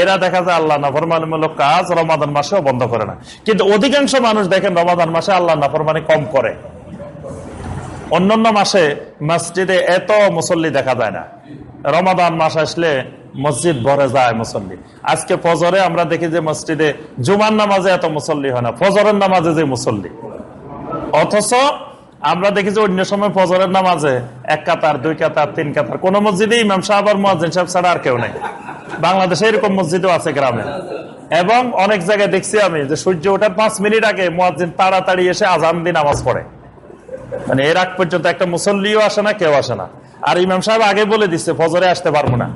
এরা দেখা যায় আল্লাহ নাফরমানিমূলক কাজ রমাদান মাসেও বন্ধ করে না। কিন্তু অধিকাংশ মানুষ দেখেন রমাদান মাসে আল্লাহ নাফরমানি কম করে। অন্যান্য মাসে মসজিদে এত মুসল্লি দেখা যায় না। রমাদান মাস আসলে মসজিদ ভরে যায় মুসল্লি। আজকে ফজরে আমরা দেখি যে মসজিদে জুমার নামাজে এত মুসল্লি হয় না। ফজরের নামাজে যে মুসল্লি। অথচ আমরা দেখি যে অন্য সময় ফজরের নামাজে এক কাতার, দুই কাতার, তিন কাতার। কোন মসজিদে ইমাম সাহেব আর মহাজিন সাহেব ছাড়া আর কেউ নেই। বাংলাদেশে এরকম মসজিদও আছে গ্রামে। এবং অনেক জায়গায় দেখছি আমি যে সূর্য ওঠার পাঁচ মিনিট আগে মহাজিন তাড়াতাড়ি এসে আজান দিয়ে নামাজ পড়ে। মানে এর আগ পর্যন্ত একটা মুসল্লিও আসে না, কেউ আসে না। আর ইমাম সাহেব আগে বলে দিচ্ছে ফজরে আসতে পারব না।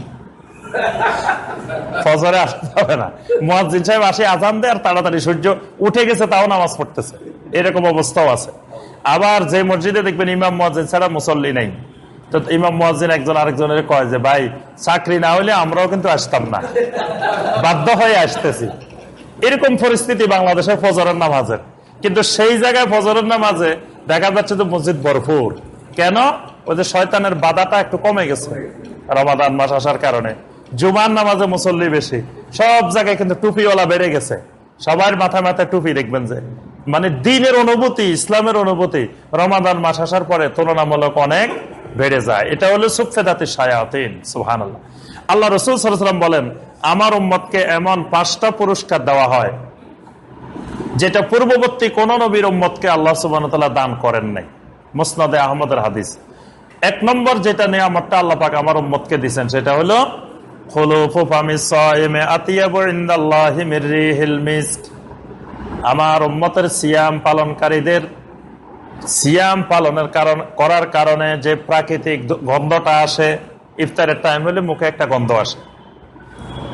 ফজরে আসতে হবে না। মহাজিন সাহেব আসে আজান দেয় আর তাড়াতাড়ি সূর্য উঠে গেছে, তাও নামাজ পড়তেছে। এরকম অবস্থাও আছে। আবার যে মসজিদে দেখবেন ইমাম মহাজিন ছাড়া মুসল্লি নেই। তো ইমাম মহাজিন একজন আরেকজনের কয় যে, ভাই, চাকরি না হলে আমরাও কিন্তু আসতাম না। বাধ্য হয়ে আসতেছি। এরকম পরিস্থিতি বাংলাদেশের ফজরের নামাজের। কিন্তু সেই জায়গায় ফজরের নামাজে দেখা যাচ্ছে যে মসজিদ ভরপুর। কেন? ওই যে শয়তানের বাধাটা একটু কমে গেছে রমাদান মাস আসার কারণে। জুমার নামাজে মুসল্লি বেশি। সব জায়গায় কিন্তু টুপিওয়ালা বেড়ে গেছে। সবার মাথায় মাথায় টুপি দেখবেন যে মানে দিনের অনুভূতি, ইসলামের অনুভূতি, রমাদান মাস আসার পরে তুলনামূলক অনেক বেড়ে যায়। এটা হলো সুফেদাতি সায়াতিন সুহান আল্লাহ আল্লাহ রসুল সাল্লাম বলেন, আমার উম্মতকে এমন পাঁচটা পুরস্কার দেওয়া হয়, যেটা পূর্ববর্তী কোন নবীর উম্মতকে আল্লাহ সুবান দান করেন নাই। মুসনাদে আহমদের হাদিস। এক নম্বর যেটা নিয়ামতটা আল্লাহ পাক আমার উম্মতকে দিচ্ছেন সেটা হলো আমার উম্মতের সিয়াম পালনকারীদের, সিয়াম পালনের কারণ, করার কারণে যে প্রাকৃতিক গন্ধটা আসে, ইফতারের টাইম হলে মুখে একটা গন্ধ আসে।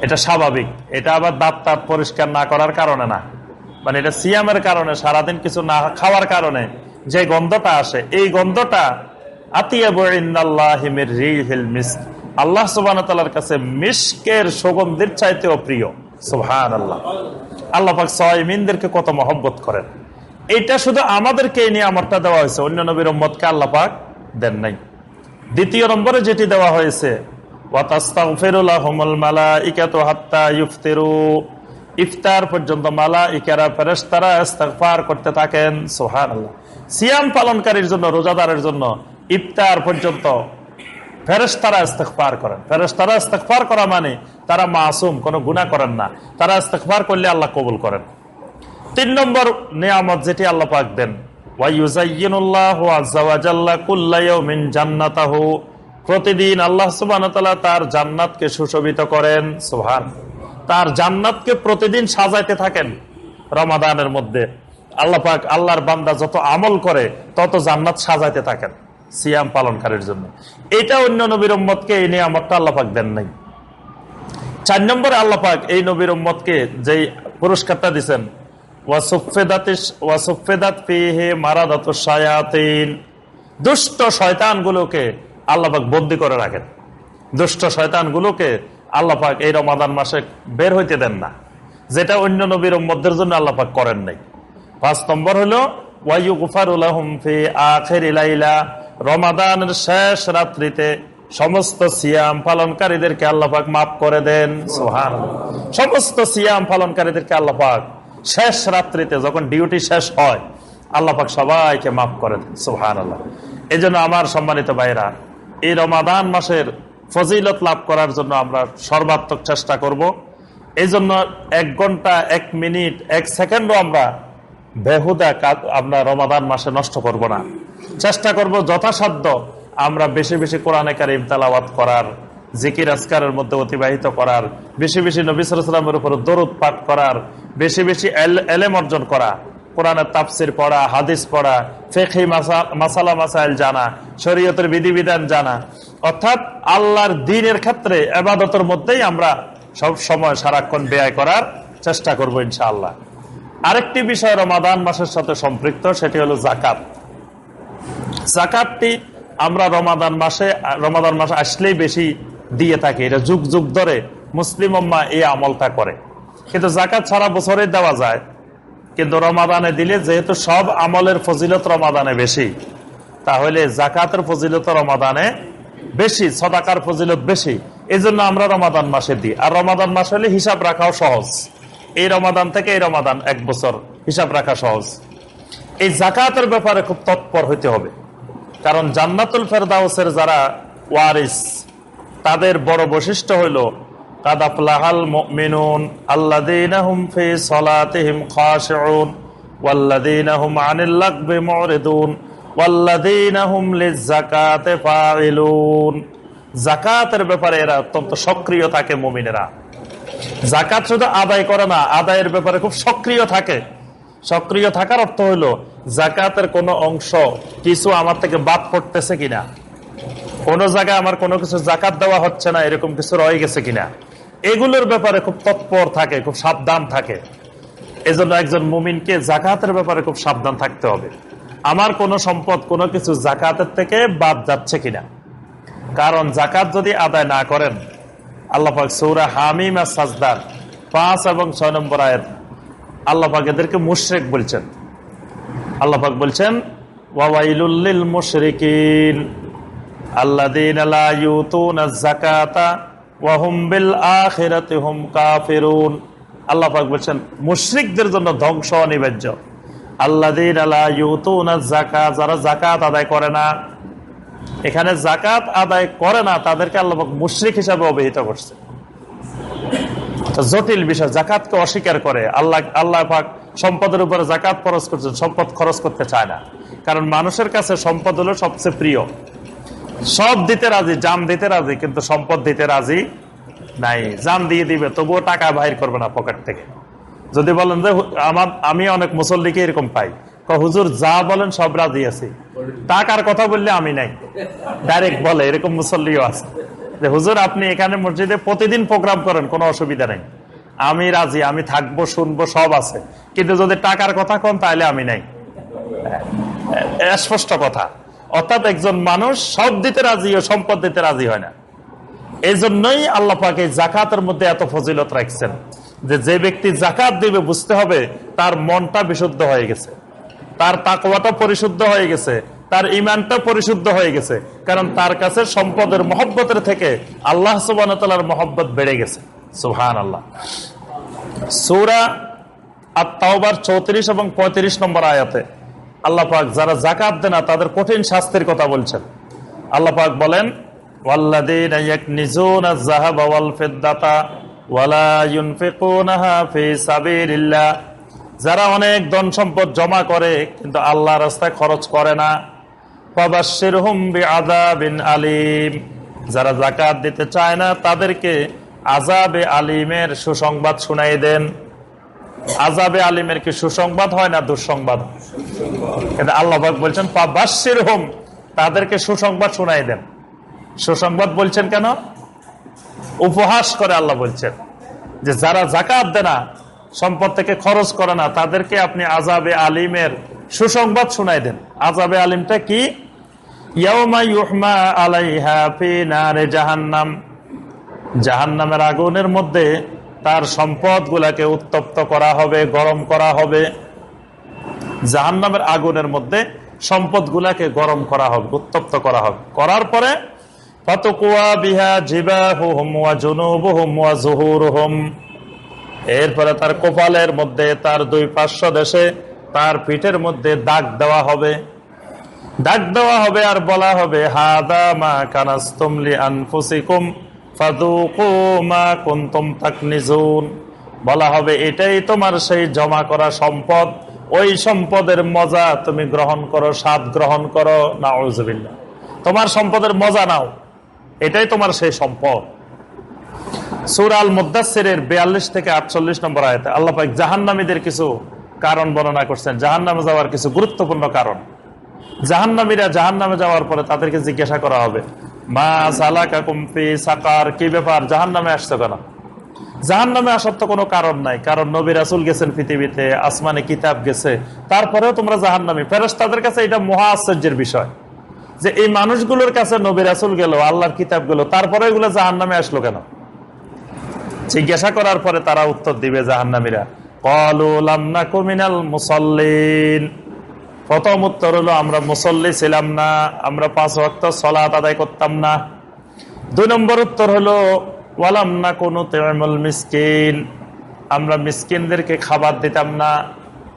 এটা স্বাভাবিক। এটা আবার দাঁত তাঁত পরিষ্কার না করার কারণে না। মানে এটা সিয়ামের কারণে, সারাদিন কিছু না খাওয়ার কারণে যে গন্ধটা আসে, এই গন্ধটা আল্লাহ সুবাহর কাছে মিসকের সুগন্ধির চাইতেও প্রিয়। সুহান আল্লাহ আল্লাহ সয়মিনদেরকে কত মহব্বত করেন। এটা শুধু আমাদেরকে নিয়ে আমারটা দেওয়া হয়েছে, অন্য নবীর মতকে আল্লাহ পাক দেন নাই। দ্বিতীয় নম্বরে যেটি দেওয়া হয়েছে ইফতার। পর্যন্ত মালা ইকারা করতে থাকেন সোহান আল্লাহ সিয়াম পালনকারীর জন্য, রোজাদারের জন্য ইফতার পর্যন্ত ফেরেস্তারা ইস্তেকফার করেন। ফেরেস্তারা ইস্তেকফার করা মানে তারা মাসুম, কোনো গুণা করেন না। তারা ইস্তেকফার করলে আল্লাহ কবুল করেন। তিন নম্বর নিয়ামত যেটি আল্লাহ পাক দেন প্রতিদিন আল্লাহ সুবান তার জান্নাতকে সুশোভিত করেন। সুহান তার জান্নাতকে প্রতিদিন সাজাইতে থাকেন রমাদানের মধ্যে। আল্লাহ পাক আল্লাহর বান্দা যত আমল করে, তত জান্নাত সাজাইতে থাকেন। সিয়াম পালনকারীর জন্য। এটা অন্য নবীর উম্মতকে এই নিয়ামতটা আল্লাপাক দেন নাই। চার নম্বরে আল্লাপাক এই নবীর উম্মতকে যেই পুরস্কারটা দিচ্ছেন দুষ্ট শয়তানগুলোকে আল্লাপাক বন্দি করে রাখেন। দুষ্ট শয়তানগুলোকে এই রমাদান মাসে বের হইতে দেন না। যেটা অন্য নবীর উম্মদের জন্য আল্লাপাক করেন নাই। পাঁচ নম্বর হলো রমাদানের শেষ রাত্রিতে সমস্ত সিয়াম পালনকারীদেরকে আল্লাপাক মাফ করে দেন। সোহান সমস্ত সিয়াম পালনকারীদেরকে আল্লাপাক শেষ রাত্রিতে যখন ডিউটি শেষ হয় আল্লাপাক সবাইকে মাফ করে দেন। সোহান আল্লাহ এই আমার সম্মানিত ভাইরা এই রমাদান মাসের ফজিলত লাভ করার জন্য আমরা সর্বাত্মক চেষ্টা করব। এই জন্য এক ঘণ্টা, এক মিনিট, এক সেকেন্ডও আমরা বেহুদা আমরা রমাদান মাসে নষ্ট করব না। চেষ্টা করব যথাসাধ্য আমরা বেশি বেশি কোরআনে কারিম তালাবাত করার, জিকির আজকারের মধ্যে অতিবাহিত করার, বেশি বেশি নবী সালামের উপর দরুদ পাঠ করার, বেশি বেশি এলেম অর্জন করা, কোরআনের তাফসির পড়া, হাদিস পড়া ফেকি মাসালা মাসাইল জানা, শরীয়তের বিধিবিধান জানা। অর্থাৎ আল্লাহর দিনের ক্ষেত্রে এবাদতের মধ্যেই আমরা সব সময় সারাক্ষণ ব্যয় করার চেষ্টা করব ইনশাআল্লাহ। আরেকটি বিষয় রমাদান মাসের সাথে সম্পৃক্ত, সেটি হলো জাকাত জাকাতটি আমরা রমাদান মাসে রমাদান মাসে আসলেই বেশি দিয়ে থাকি। এটা যুগ যুগ ধরে মুসলিম এই আমলটা করে। কিন্তু জাকাত সারা বছরে দেওয়া যায়। কিন্তু রমাদানে দিলে যেহেতু সব আমলের ফজিলত রমাদানে বেশি, তাহলে জাকাতের ফজিলত রমাদানে বেশি, সদাকার ফজিলত বেশি। এই জন্য আমরা রমাদান মাসে দিই। আর রমাদান মাস হলে হিসাব রাখাও সহজ। এই রমাদান থেকে এই রমাদান এক বছর হিসাব রাখা সহজ। এই জাকাতের ব্যাপারে খুব তৎপর হইতে হবে। কারণ জান্নাতুল ফেরদাউসের যারা ওয়ারিস, তাদের বড় বৈশিষ্ট্য হইল লাগবি মুরিদুন জাকাতের ব্যাপারে এরা অত্যন্ত সক্রিয় থাকে মুমিনেরা। জাকাত শুধু আদায় করে না, আদায়ের ব্যাপারে খুব সক্রিয় থাকে। সক্রিয় থাকার অর্থ হলো জাকাতের কোনো অংশ কিছু আমার থেকে বাদ পড়তেছে কিনা? কোন জায়গায় আমার কোনো কিছু জাকাত দেওয়া হচ্ছে না, এরকম কিছু রয়ে গেছে কিনা? এগুলোর ব্যাপারে খুব তৎপর থাকে, খুব সাবধান থাকে। এজন্য একজন মুমিনকে জাকাতের ব্যাপারে খুব সাবধান থাকতে হবে। আমার কোনো সম্পদ, কোনো কিছু জাকাতের থেকে বাদ যাচ্ছে কিনা? কারণ জাকাত যদি আদায় না করেন আল্লাহাক সৌরা হামিম আর সাজদার পাঁচ এবং ছয় নম্বর আয়াত আল্লাহাক এদেরকে মুশরেক বলছেন। আল্লাহাক বলছেন হুম কাফিরুন। বলছেন, মুশরিকদের জন্য ধ্বংস অনিবার্য। যারা যাকাত আদায় করে না, এখানে জাকাত আদায় করে না, তাদেরকে আল্লাহ মুশরিক হিসাবে অভিহিত করছে। জটিল বিষয়, জাকাতকে অস্বীকার করে। আল্লাহ আল্লাহ পাক সম্পদের উপরে জাকাত খরচ করছেন, সম্পদ খরচ করতে চায় না। কারণ মানুষের কাছে সম্পদ হলো সবচেয়ে প্রিয়। সব দিতে রাজি, জান দিতে রাজি, কিন্তু সম্পদ দিতে রাজি নাই। জান দিয়ে দিবে, তবুও টাকা বাহির করবে না পকেট থেকে। যদি বলেন যে আমার আমি অনেক মুসল্লিকে এরকম পাই। হুজুর, যা বলেন সব রাজি আছি। টাকার কথা বললে আমি নাই। ডাইরেক্ট বলে, এরকম মুসল্লিও আছে। যে, হুজুর, আপনি এখানে মসজিদে প্রতিদিন প্রোগ্রাম করেন, কোনো অসুবিধা নেই। আমি রাজি, আমি থাকব, শুনব, সব আছে। কিন্তু যদি টাকার কথা কন, তাহলে আমি নাই। স্পষ্ট কথা। অর্থাৎ একজন মানুষ সব দিতে রাজি ও সম্পদ দিতে রাজি হয় না। এই জন্যই আল্লাহ পাকে জাকাতের মধ্যে এত ফজিলত রাখছেন। যে যে ব্যক্তি জাকাত দিবে, বুঝতে হবে তার মনটা বিশুদ্ধ হয়ে গেছে। তার তাকওয়াটা পরিশুদ্ধ হয়ে গেছে। তার ইমানটা পরিশুদ্ধ হয়ে গেছে। কারণ তার কাছে সম্পদের মহব্বতের থেকে আল্লাহ সুবান মহব্বত বেড়ে গেছে। সুহান আল্লাহ সৌরা আত্মাওবার চৌত্রিশ এবং পঁয়ত্রিশ নম্বর আয়াতে আল্লাহ পাক যারা জাকাত দেয় না, তাদের কঠিন শাস্তির কথা বলছেন। আল্লাহ পাক বলেন যারা অনেক ধন সম্পদ জমা করে, কিন্তু আল্লাহ রাস্তায় খরচ করে না। যারা জাকাত দিতে চায় না, তাদেরকে আযাবে আলিমের সুসংবাদ শুনাই দেন। আজাবে আলিমের কি সুসংবাদ হয় না দুঃসংবাদ? কিন্তু আল্লাহ পাক বলছেন পাবাসির হোম তাদেরকে সুসংবাদ শোনাই দেন। সুসংবাদ বলছেন কেন? উপহাস করে আল্লাহ বলছেন যে যারা জাকাত দেয় না, সম্পদ থেকে খরচ করে না, তাদেরকে আপনি আজাবে আলিমের সুসংবাদ শোনাই দেন। আজাবে আলিমটা কি? জাহান্নাম। জাহান্নামের আগুনের মধ্যে তার সম্পদ গুলাকে উত্তপ্ত করা হবে, গরম করা হবে। জাহান্নামের আগুনের মধ্যে সম্পদ গুলাকে গরম করা হবে, উত্তপ্ত করা হবে। করার পরে এরপরে তার কপালের মধ্যে তার দুই পার্শ্ব দেশে তার পিঠের মধ্যে দাগ দেওয়া হবে। ডাক দেওয়া হবে আর বলা হবে, হাদা মা কানাস্তুমলি আনফুসিকুম বলা হবে, এটাই তোমার সেই জমা করা সম্পদ। ওই সম্পদের মজা তুমি গ্রহণ করো, স্বাদ গ্রহণ করো। না তোমার সম্পদের মজা নাও, এটাই তোমার সেই সম্পদ। সুর আল মুদাসের বিয়াল্লিশ থেকে আটচল্লিশ নম্বর আয়তে আল্লাহ জাহান্নামীদের কিছু কারণ বর্ণনা করছেন। জাহান্নামে যাওয়ার কিছু গুরুত্বপূর্ণ কারণ। জাহান্নামীরা জাহান্নামে যাওয়ার পরে তাদেরকে জিজ্ঞাসা করা হবে, মা সালাকা কুমফি সাকার, কি ব্যাপার? জাহান্নামে আসছো কেন? জাহান নামে আসার তো কোনো কারণ নাই, কারণ নবী রাসুল গেছেন পৃথিবীতে, আসমানে কিতাব গেছে। তারপরেও তোমরা জাহান নামি ফেরস তাদের কাছে এটা মহা আশ্চর্যের বিষয়। যে এই মানুষগুলোর কাছে নবী রাসুল গেল, আল্লাহর কিতাব গেল তারপরে এগুলো জাহান নামে আসলো কেন? জিজ্ঞাসা করার পরে তারা উত্তর দিবে জাহান্নামীরা। কুমিনাল মুসল্লিন প্রথম উত্তর হলো, আমরা মুসল্লি ছিলাম না, আমরা পাঁচ ওয়াক্ত সলাত আদায় করতাম না। দুই নম্বর উত্তর হলো, ওয়ালাম না কোনো তেমল মিসকিন। আমরা মিসকিনদেরকে খাবার দিতাম না,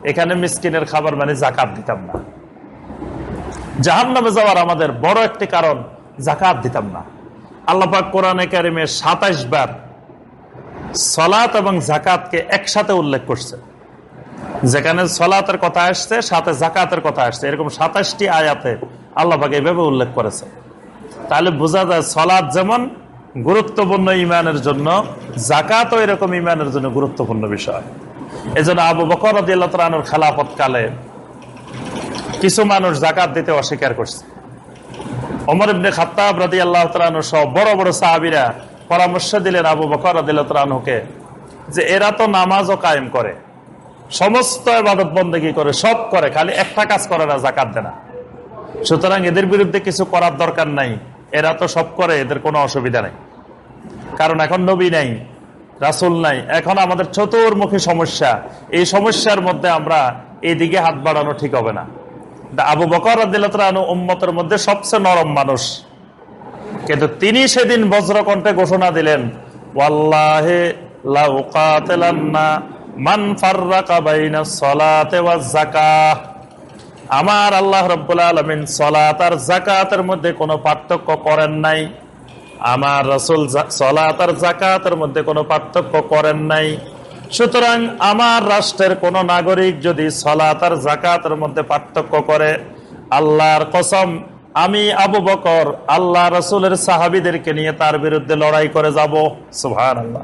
এখানে মিসকিনের খাবার মানে জাকাত দিতাম না। জাহান নামে যাওয়ার আমাদের বড় একটি কারণ, জাকাত দিতাম না। আল্লাপাক কোরআনে কারিমে সাতাইশ বার সলাত এবং জাকাতকে একসাথে উল্লেখ করছে। যেখানে সলাতের কথা আসছে, সাথে জাকাতের কথা আসছে। এরকম সাতাশটি আয়াতে আল্লাপাক এইভাবে উল্লেখ করেছে। তাহলে বোঝা যায় সলাদ যেমন গুরুত্বপূর্ণ ইমানের জন্য জাকাতও এরকম ইমানের জন্য গুরুত্বপূর্ণ বিষয়। এই জন্য আবু বকর রানুর খেলাফত কালে কিছু মানুষ জাকাত দিতে অস্বীকার করছে। অমর ইবনে খাত্তাব রাদি আল্লাহ সব বড় বড় সাহাবিরা পরামর্শ দিলেন আবু বকর রাদিল্লাহকে যে এরা তো নামাজও কায়েম করে, সমস্ত এবাদত বন্দেগি করে, সব করে, খালি একটা কাজ করে না জাকাত দেয় না। সুতরাং এদের বিরুদ্ধে কিছু করার দরকার নাই, এরা তো সব করে, এদের কোনো অসুবিধা নেই। কারণ এখন নবী নাই, রাসুল নাই, এখন আমাদের চতুর্মুখী সমস্যা, এই সমস্যার মধ্যে আমরা এইদিকে হাত বাড়ানো ঠিক হবে না। আবু বকর উম্মতের মধ্যে সবচেয়ে নরম মানুষ। কিন্তু তিনি সেদিন বজ্রকণ্ঠে ঘোষণা দিলেন আমার আল্লাহ রব্বুল্লা আলমিন সলাত আর জাকাতের মধ্যে কোনো পার্থক্য করেন নাই। আমার রসুল সলাত আর জাকাতের মধ্যে কোনো পার্থক্য করেন নাই। সুতরাং আমার রাষ্ট্রের কোন নাগরিক যদি সলাত আর জাকাতের মধ্যে পার্থক্য করে, আল্লাহর কসম আমি আবু বকর আল্লাহ রসুলের সাহাবিদেরকে নিয়ে তার বিরুদ্ধে লড়াই করে যাব। সুহান আল্লাহ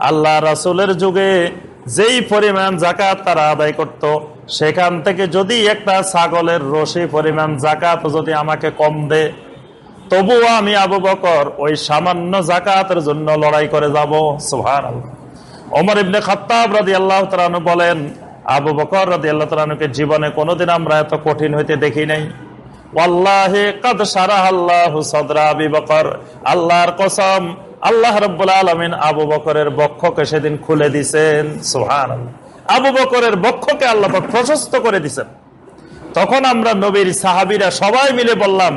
আল্লাহ রাসুলের যুগে যেই পরিমাণ জাকাত তারা আদায় করত, সেখান থেকে যদি একটা ছাগলের রশি পরিমাণ জাকাত যদি আমাকে কম দে তবুও আমি আবু বকর ওই সামান্য জাকাতের জন্য লড়াই করে যাব। সুহান ওমর ইবনে খত্তাব রাজি আল্লাহ তালু বলেন, আবু বকর রাজি আল্লাহ তালুকে জীবনে কোনোদিন আমরা এত কঠিন হইতে দেখি নাই। আল্লাহর কসম, আল্লাহ আবু বকরের বক্ষকে সেদিন খুলে দিছেন। সোহান আবু বকরের বক্ষকে আল্লাহ প্রশস্ত করে দিছেন। তখন আমরা নবীর সাহাবিরা সবাই মিলে বললাম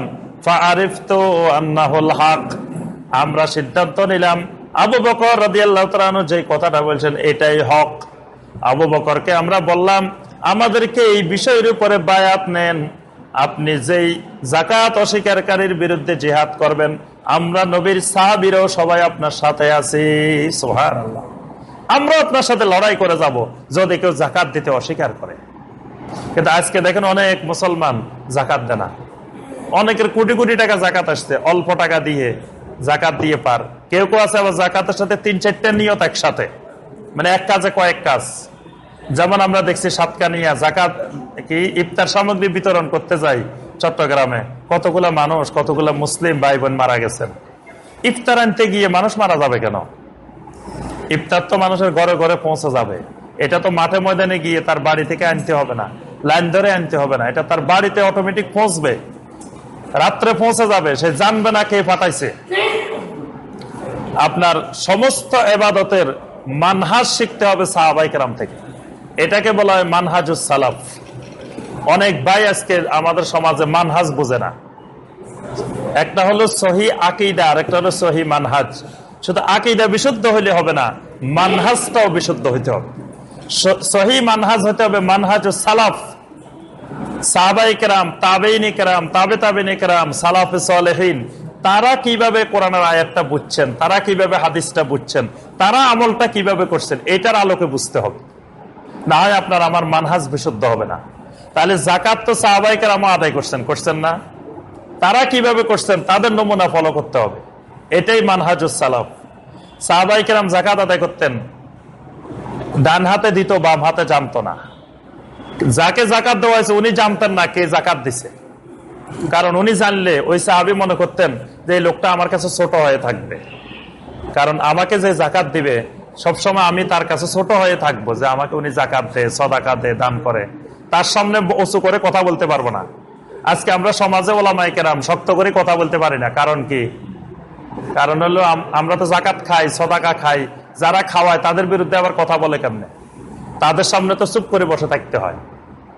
আমরা সিদ্ধান্ত নিলাম, আবু বকর রাজি আল্লাহ যে কথাটা বলছেন, এটাই হক। আবু বকরকে আমরা বললাম, আমাদেরকে এই বিষয়ের উপরে বায়াত নেন। আপনি যেই জাকাত অস্বীকারীর বিরুদ্ধে জেহাদ করবেন, আমরা নবীর সাহাবিরও সবাই আপনার সাথে আছি। সোহার আল্লাহ আমরা আপনার সাথে লড়াই করে যাব, যদি কেউ জাকাত দিতে অস্বীকার করে। কিন্তু আজকে দেখেন অনেক মুসলমান জাকাত দেয় না। অনেকের কোটি কোটি টাকা জাকাত আসছে, অল্প টাকা দিয়ে জাকাত দিয়ে পার। কেউ কেউ আছে আবার জাকাতের সাথে তিন চারটা নিয়ত একসাথে। মানে এক কাজে কয়েক কাজ। যেমন আমরা দেখছি সাতকানিয়া জাকাত, কি ইফতার সামগ্রী বিতরণ করতে যাই চট্টগ্রামে। কতগুলো মানুষ, কতগুলো মুসলিম ভাই বোন মারা গেছেন। ইফতার আনতে গিয়ে মানুষ মারা যাবে কেন? ইফতার তো মানুষের ঘরে ঘরে পৌঁছে যাবে। এটা তো মাঠে ময়দানে গিয়ে তার বাড়ি থেকে আনতে হবে না। লাইন ধরে আনতে হবে না। এটা তার বাড়িতে অটোমেটিক পৌঁছবে। রাত্রে পৌঁছে যাবে, সে জানবে না কে পাঠাইছে। আপনার সমস্ত এবাদতের মানহাজ শিখতে হবে সাহাবাই কেরাম থেকে। এটাকে বলা হয় মানহাজুস সালাফ। অনেক ভাই আজকে আমাদের সমাজে মানহাজ বুঝে না। একটা হলো সহি আকিদা আর একটা হলো সহি মানহাজ। শুধু আকিদা বিশুদ্ধ হইলে হবে না, মানহাজটাও বিশুদ্ধ হইতে হবে। সহি মানহাজ হতে হবে মানহাজ সালাফ। সাহাবাই কেরাম, তাবেইনি কেরাম, তাবে তাবেনি কেরাম, সালাফে সালেহীন, তারা কীভাবে কোরআনের আয়াতটা বুঝছেন? তারা কীভাবে হাদিসটা বুঝছেন? তারা আমলটা কীভাবে করছেন? এটার আলোকে বুঝতে হবে। না হয় আপনার আমার মানহাজ বিশুদ্ধ হবে না। তাহলে জাকাত তো সাহাবাই কেরাম আদায় করছেন। করছেন না? তারা কীভাবে করছেন? তাদের নমুনা ফলো করতে হবে। এটাই মানহাজুস সালাফ। সাহাবাই কেরাম জাকাত আদায় করতেন। ডান হাতে দিত, বাম হাতে জানতো না। যাকে জাকাত দেওয়া হয়েছে, উনি জানতেন না কে জাকাত দিছে। কারণ উনি জানলে ওই সাহাবি মনে করতেন যে এই লোকটা আমার কাছে ছোট হয়ে থাকবে। কারণ আমাকে যে জাকাত দিবে, সবসময় আমি তার কাছে ছোট হয়ে থাকব যে আমাকে উনি জাকাত দেয় সদাকা দেয় দান করে। তার সামনে উঁচু করে কথা বলতে পারব না। আজকে আমরা সমাজে ওলামাই কেরাম শক্ত করে কথা বলতে পারি না। কারণ কি? কারণ হলো আমরা তো জাকাত খাই, সদাকা খাই, যারা খাওয়ায় তাদের বিরুদ্ধে আবার কথা বলে কেমনে? তাদের সামনে তো চুপ করে বসে থাকতে হয়।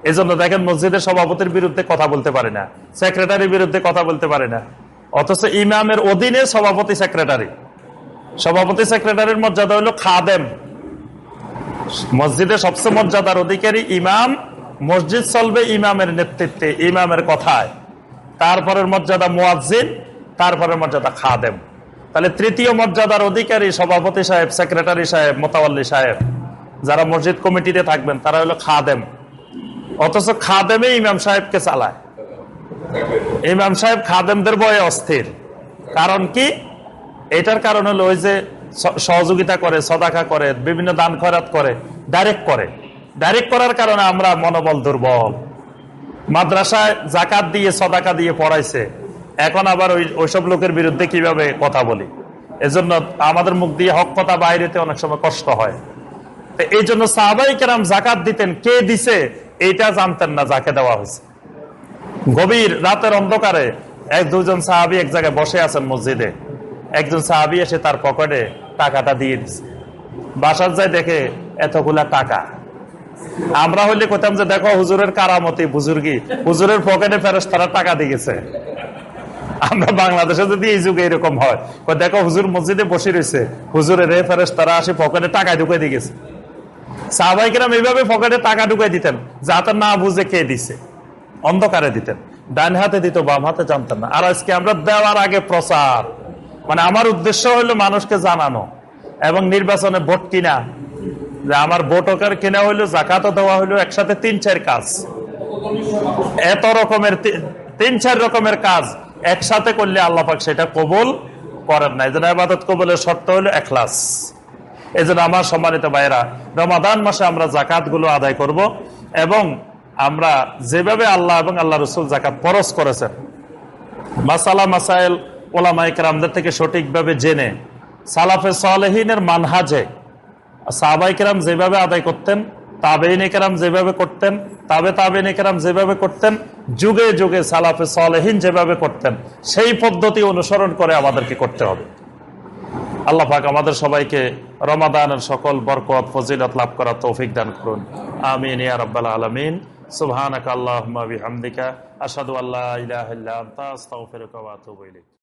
এই জন্য দেখেন মসজিদের সভাপতির বিরুদ্ধে কথা বলতে পারে না, সেক্রেটারির বিরুদ্ধে কথা বলতে পারে না। অথচ ইমামের অধীনে সভাপতি সেক্রেটারি। সভাপতি সেক্রেটারির মর্যাদা হলো খাদেম। মসজিদে সবচেয়ে মর্যাদার অধিকারী ইমাম। মসজিদ চলবে ইমামের নেতৃত্বে, ইমামের কথায়। তারপরের মর্যাদা মুয়াজ্জিন, তারপরের মর্যাদা খাদেম। তাহলে তৃতীয় মর্যাদার অধিকারী সভাপতি সাহেব, সেক্রেটারি সাহেব মোতাবাল্লি সাহেব। যারা মসজিদ কমিটিতে থাকবেন, তারা হলো খাদেম। অথচ খাদেমে ইমাম সাহেবকে চালায়। ইমাম সাহেব খাদেমদের বয়ে অস্থির। কারণ কি? এটার কারণ হলো ওই যে সহযোগিতা করে, সদাকা করে, বিভিন্ন দান খয়রাত করে ডাইরেক্ট করে। ডাইরেক্ট করার কারণে আমরা মনোবল দুর্বল। মাদ্রাসায় জাকাত দিয়ে, সদাকা দিয়ে পড়াইছে। এখন আবার ওই, ওইসব লোকের বিরুদ্ধে কীভাবে কথা বলি? এজন্য আমাদের মুখ দিয়ে হক কথা বাইরেতে অনেক সময় কষ্ট হয়। এই জন্য সাহাবাই কেরাম জাকাত দিতেন। কে দিছে? এইটা জানতেন না, যাকে দেওয়া হয়েছে। গভীর রাতের অন্ধকারে এক দুজন সাহাবি এক জায়গায় বসে আছেন মসজিদে। একজন সাহাবি এসে তার পকেটে টাকাটা দিয়ে দিচ্ছে বাসার যায় দেখে, এতগুলা টাকা? আমরা হইলে কোথাম যে, দেখো, হুজুরের কারামতি, বুজুর্গি। হুজুরের পকেটে ফেরত তারা টাকা দিয়ে গেছে। আমরা বাংলাদেশে যদি এই যুগে এরকম হয় দেখো, হুজুর মসজিদে বসে রয়েছে। হুজুরের এ ফেরেস তারা আসে পকেটে টাকা ঢুকে দিয়ে গেছে। সাহবাইকেরাম এইভাবে পকেটে টাকা ঢুকে দিতেন, যাতে না বুঝে কে দিছে। অন্ধকারে দিতেন। ডান হাতে দিত, বাম হাতে জানতেন না। আর আজকে আমরা দেওয়ার আগে প্রচার। মানে আমার উদ্দেশ্য হলো মানুষকে জানানো এবং নির্বাচনে ভোট কিনা। যে আমার ভোট ওকার কিনা হইল জাকাতও দেওয়া হইল, একসাথে তিন চার কাজ। এত রকমের তিন চার রকমের কাজ একসাথে করলে আল্লাহ পাক সেটা কবুল করেন না এই জন্য আবাদত কবুলের শর্ত হলো এখলাস। এই জন্য আমার সম্মানিত ভাইরা রমাদান মাসে আমরা জাকাতগুলো আদায় করব এবং আমরা যেভাবে আল্লাহ এবং আল্লাহ রসুল জাকাত পরশ করেছেন, মাসালা মাসাইল ওলামাইকরামদের থেকে সঠিকভাবে জেনে, সালাফে সালেহিনের মানহাজে সাহাবাইকেরাম যেভাবে আদায় করতেন তাবেইনেকেরাম যেভাবে করতেন, তাবে তাবেইনেকেরাম যেভাবে করতেন, যুগে যুগে সালাফে সালেহীন যেভাবে করতেন, সেই পদ্ধতি অনুসরণ করে আমাদেরকে করতে হবে। আল্লাহ পাক আমাদের সবাইকে রমাদানের সকল বরকত, ফজিলত লাভ করার তৌফিক দান করুন। আমিন ইয়া রাব্বাল আলামিন। সুবহানাকা আল্লাহুম্মা বিহামদিকা। আশহাদু আল্লা ইলাহা ইল্লা আনতা, আস্তাগফিরুকা ওয়া আতুবু ইলাইক।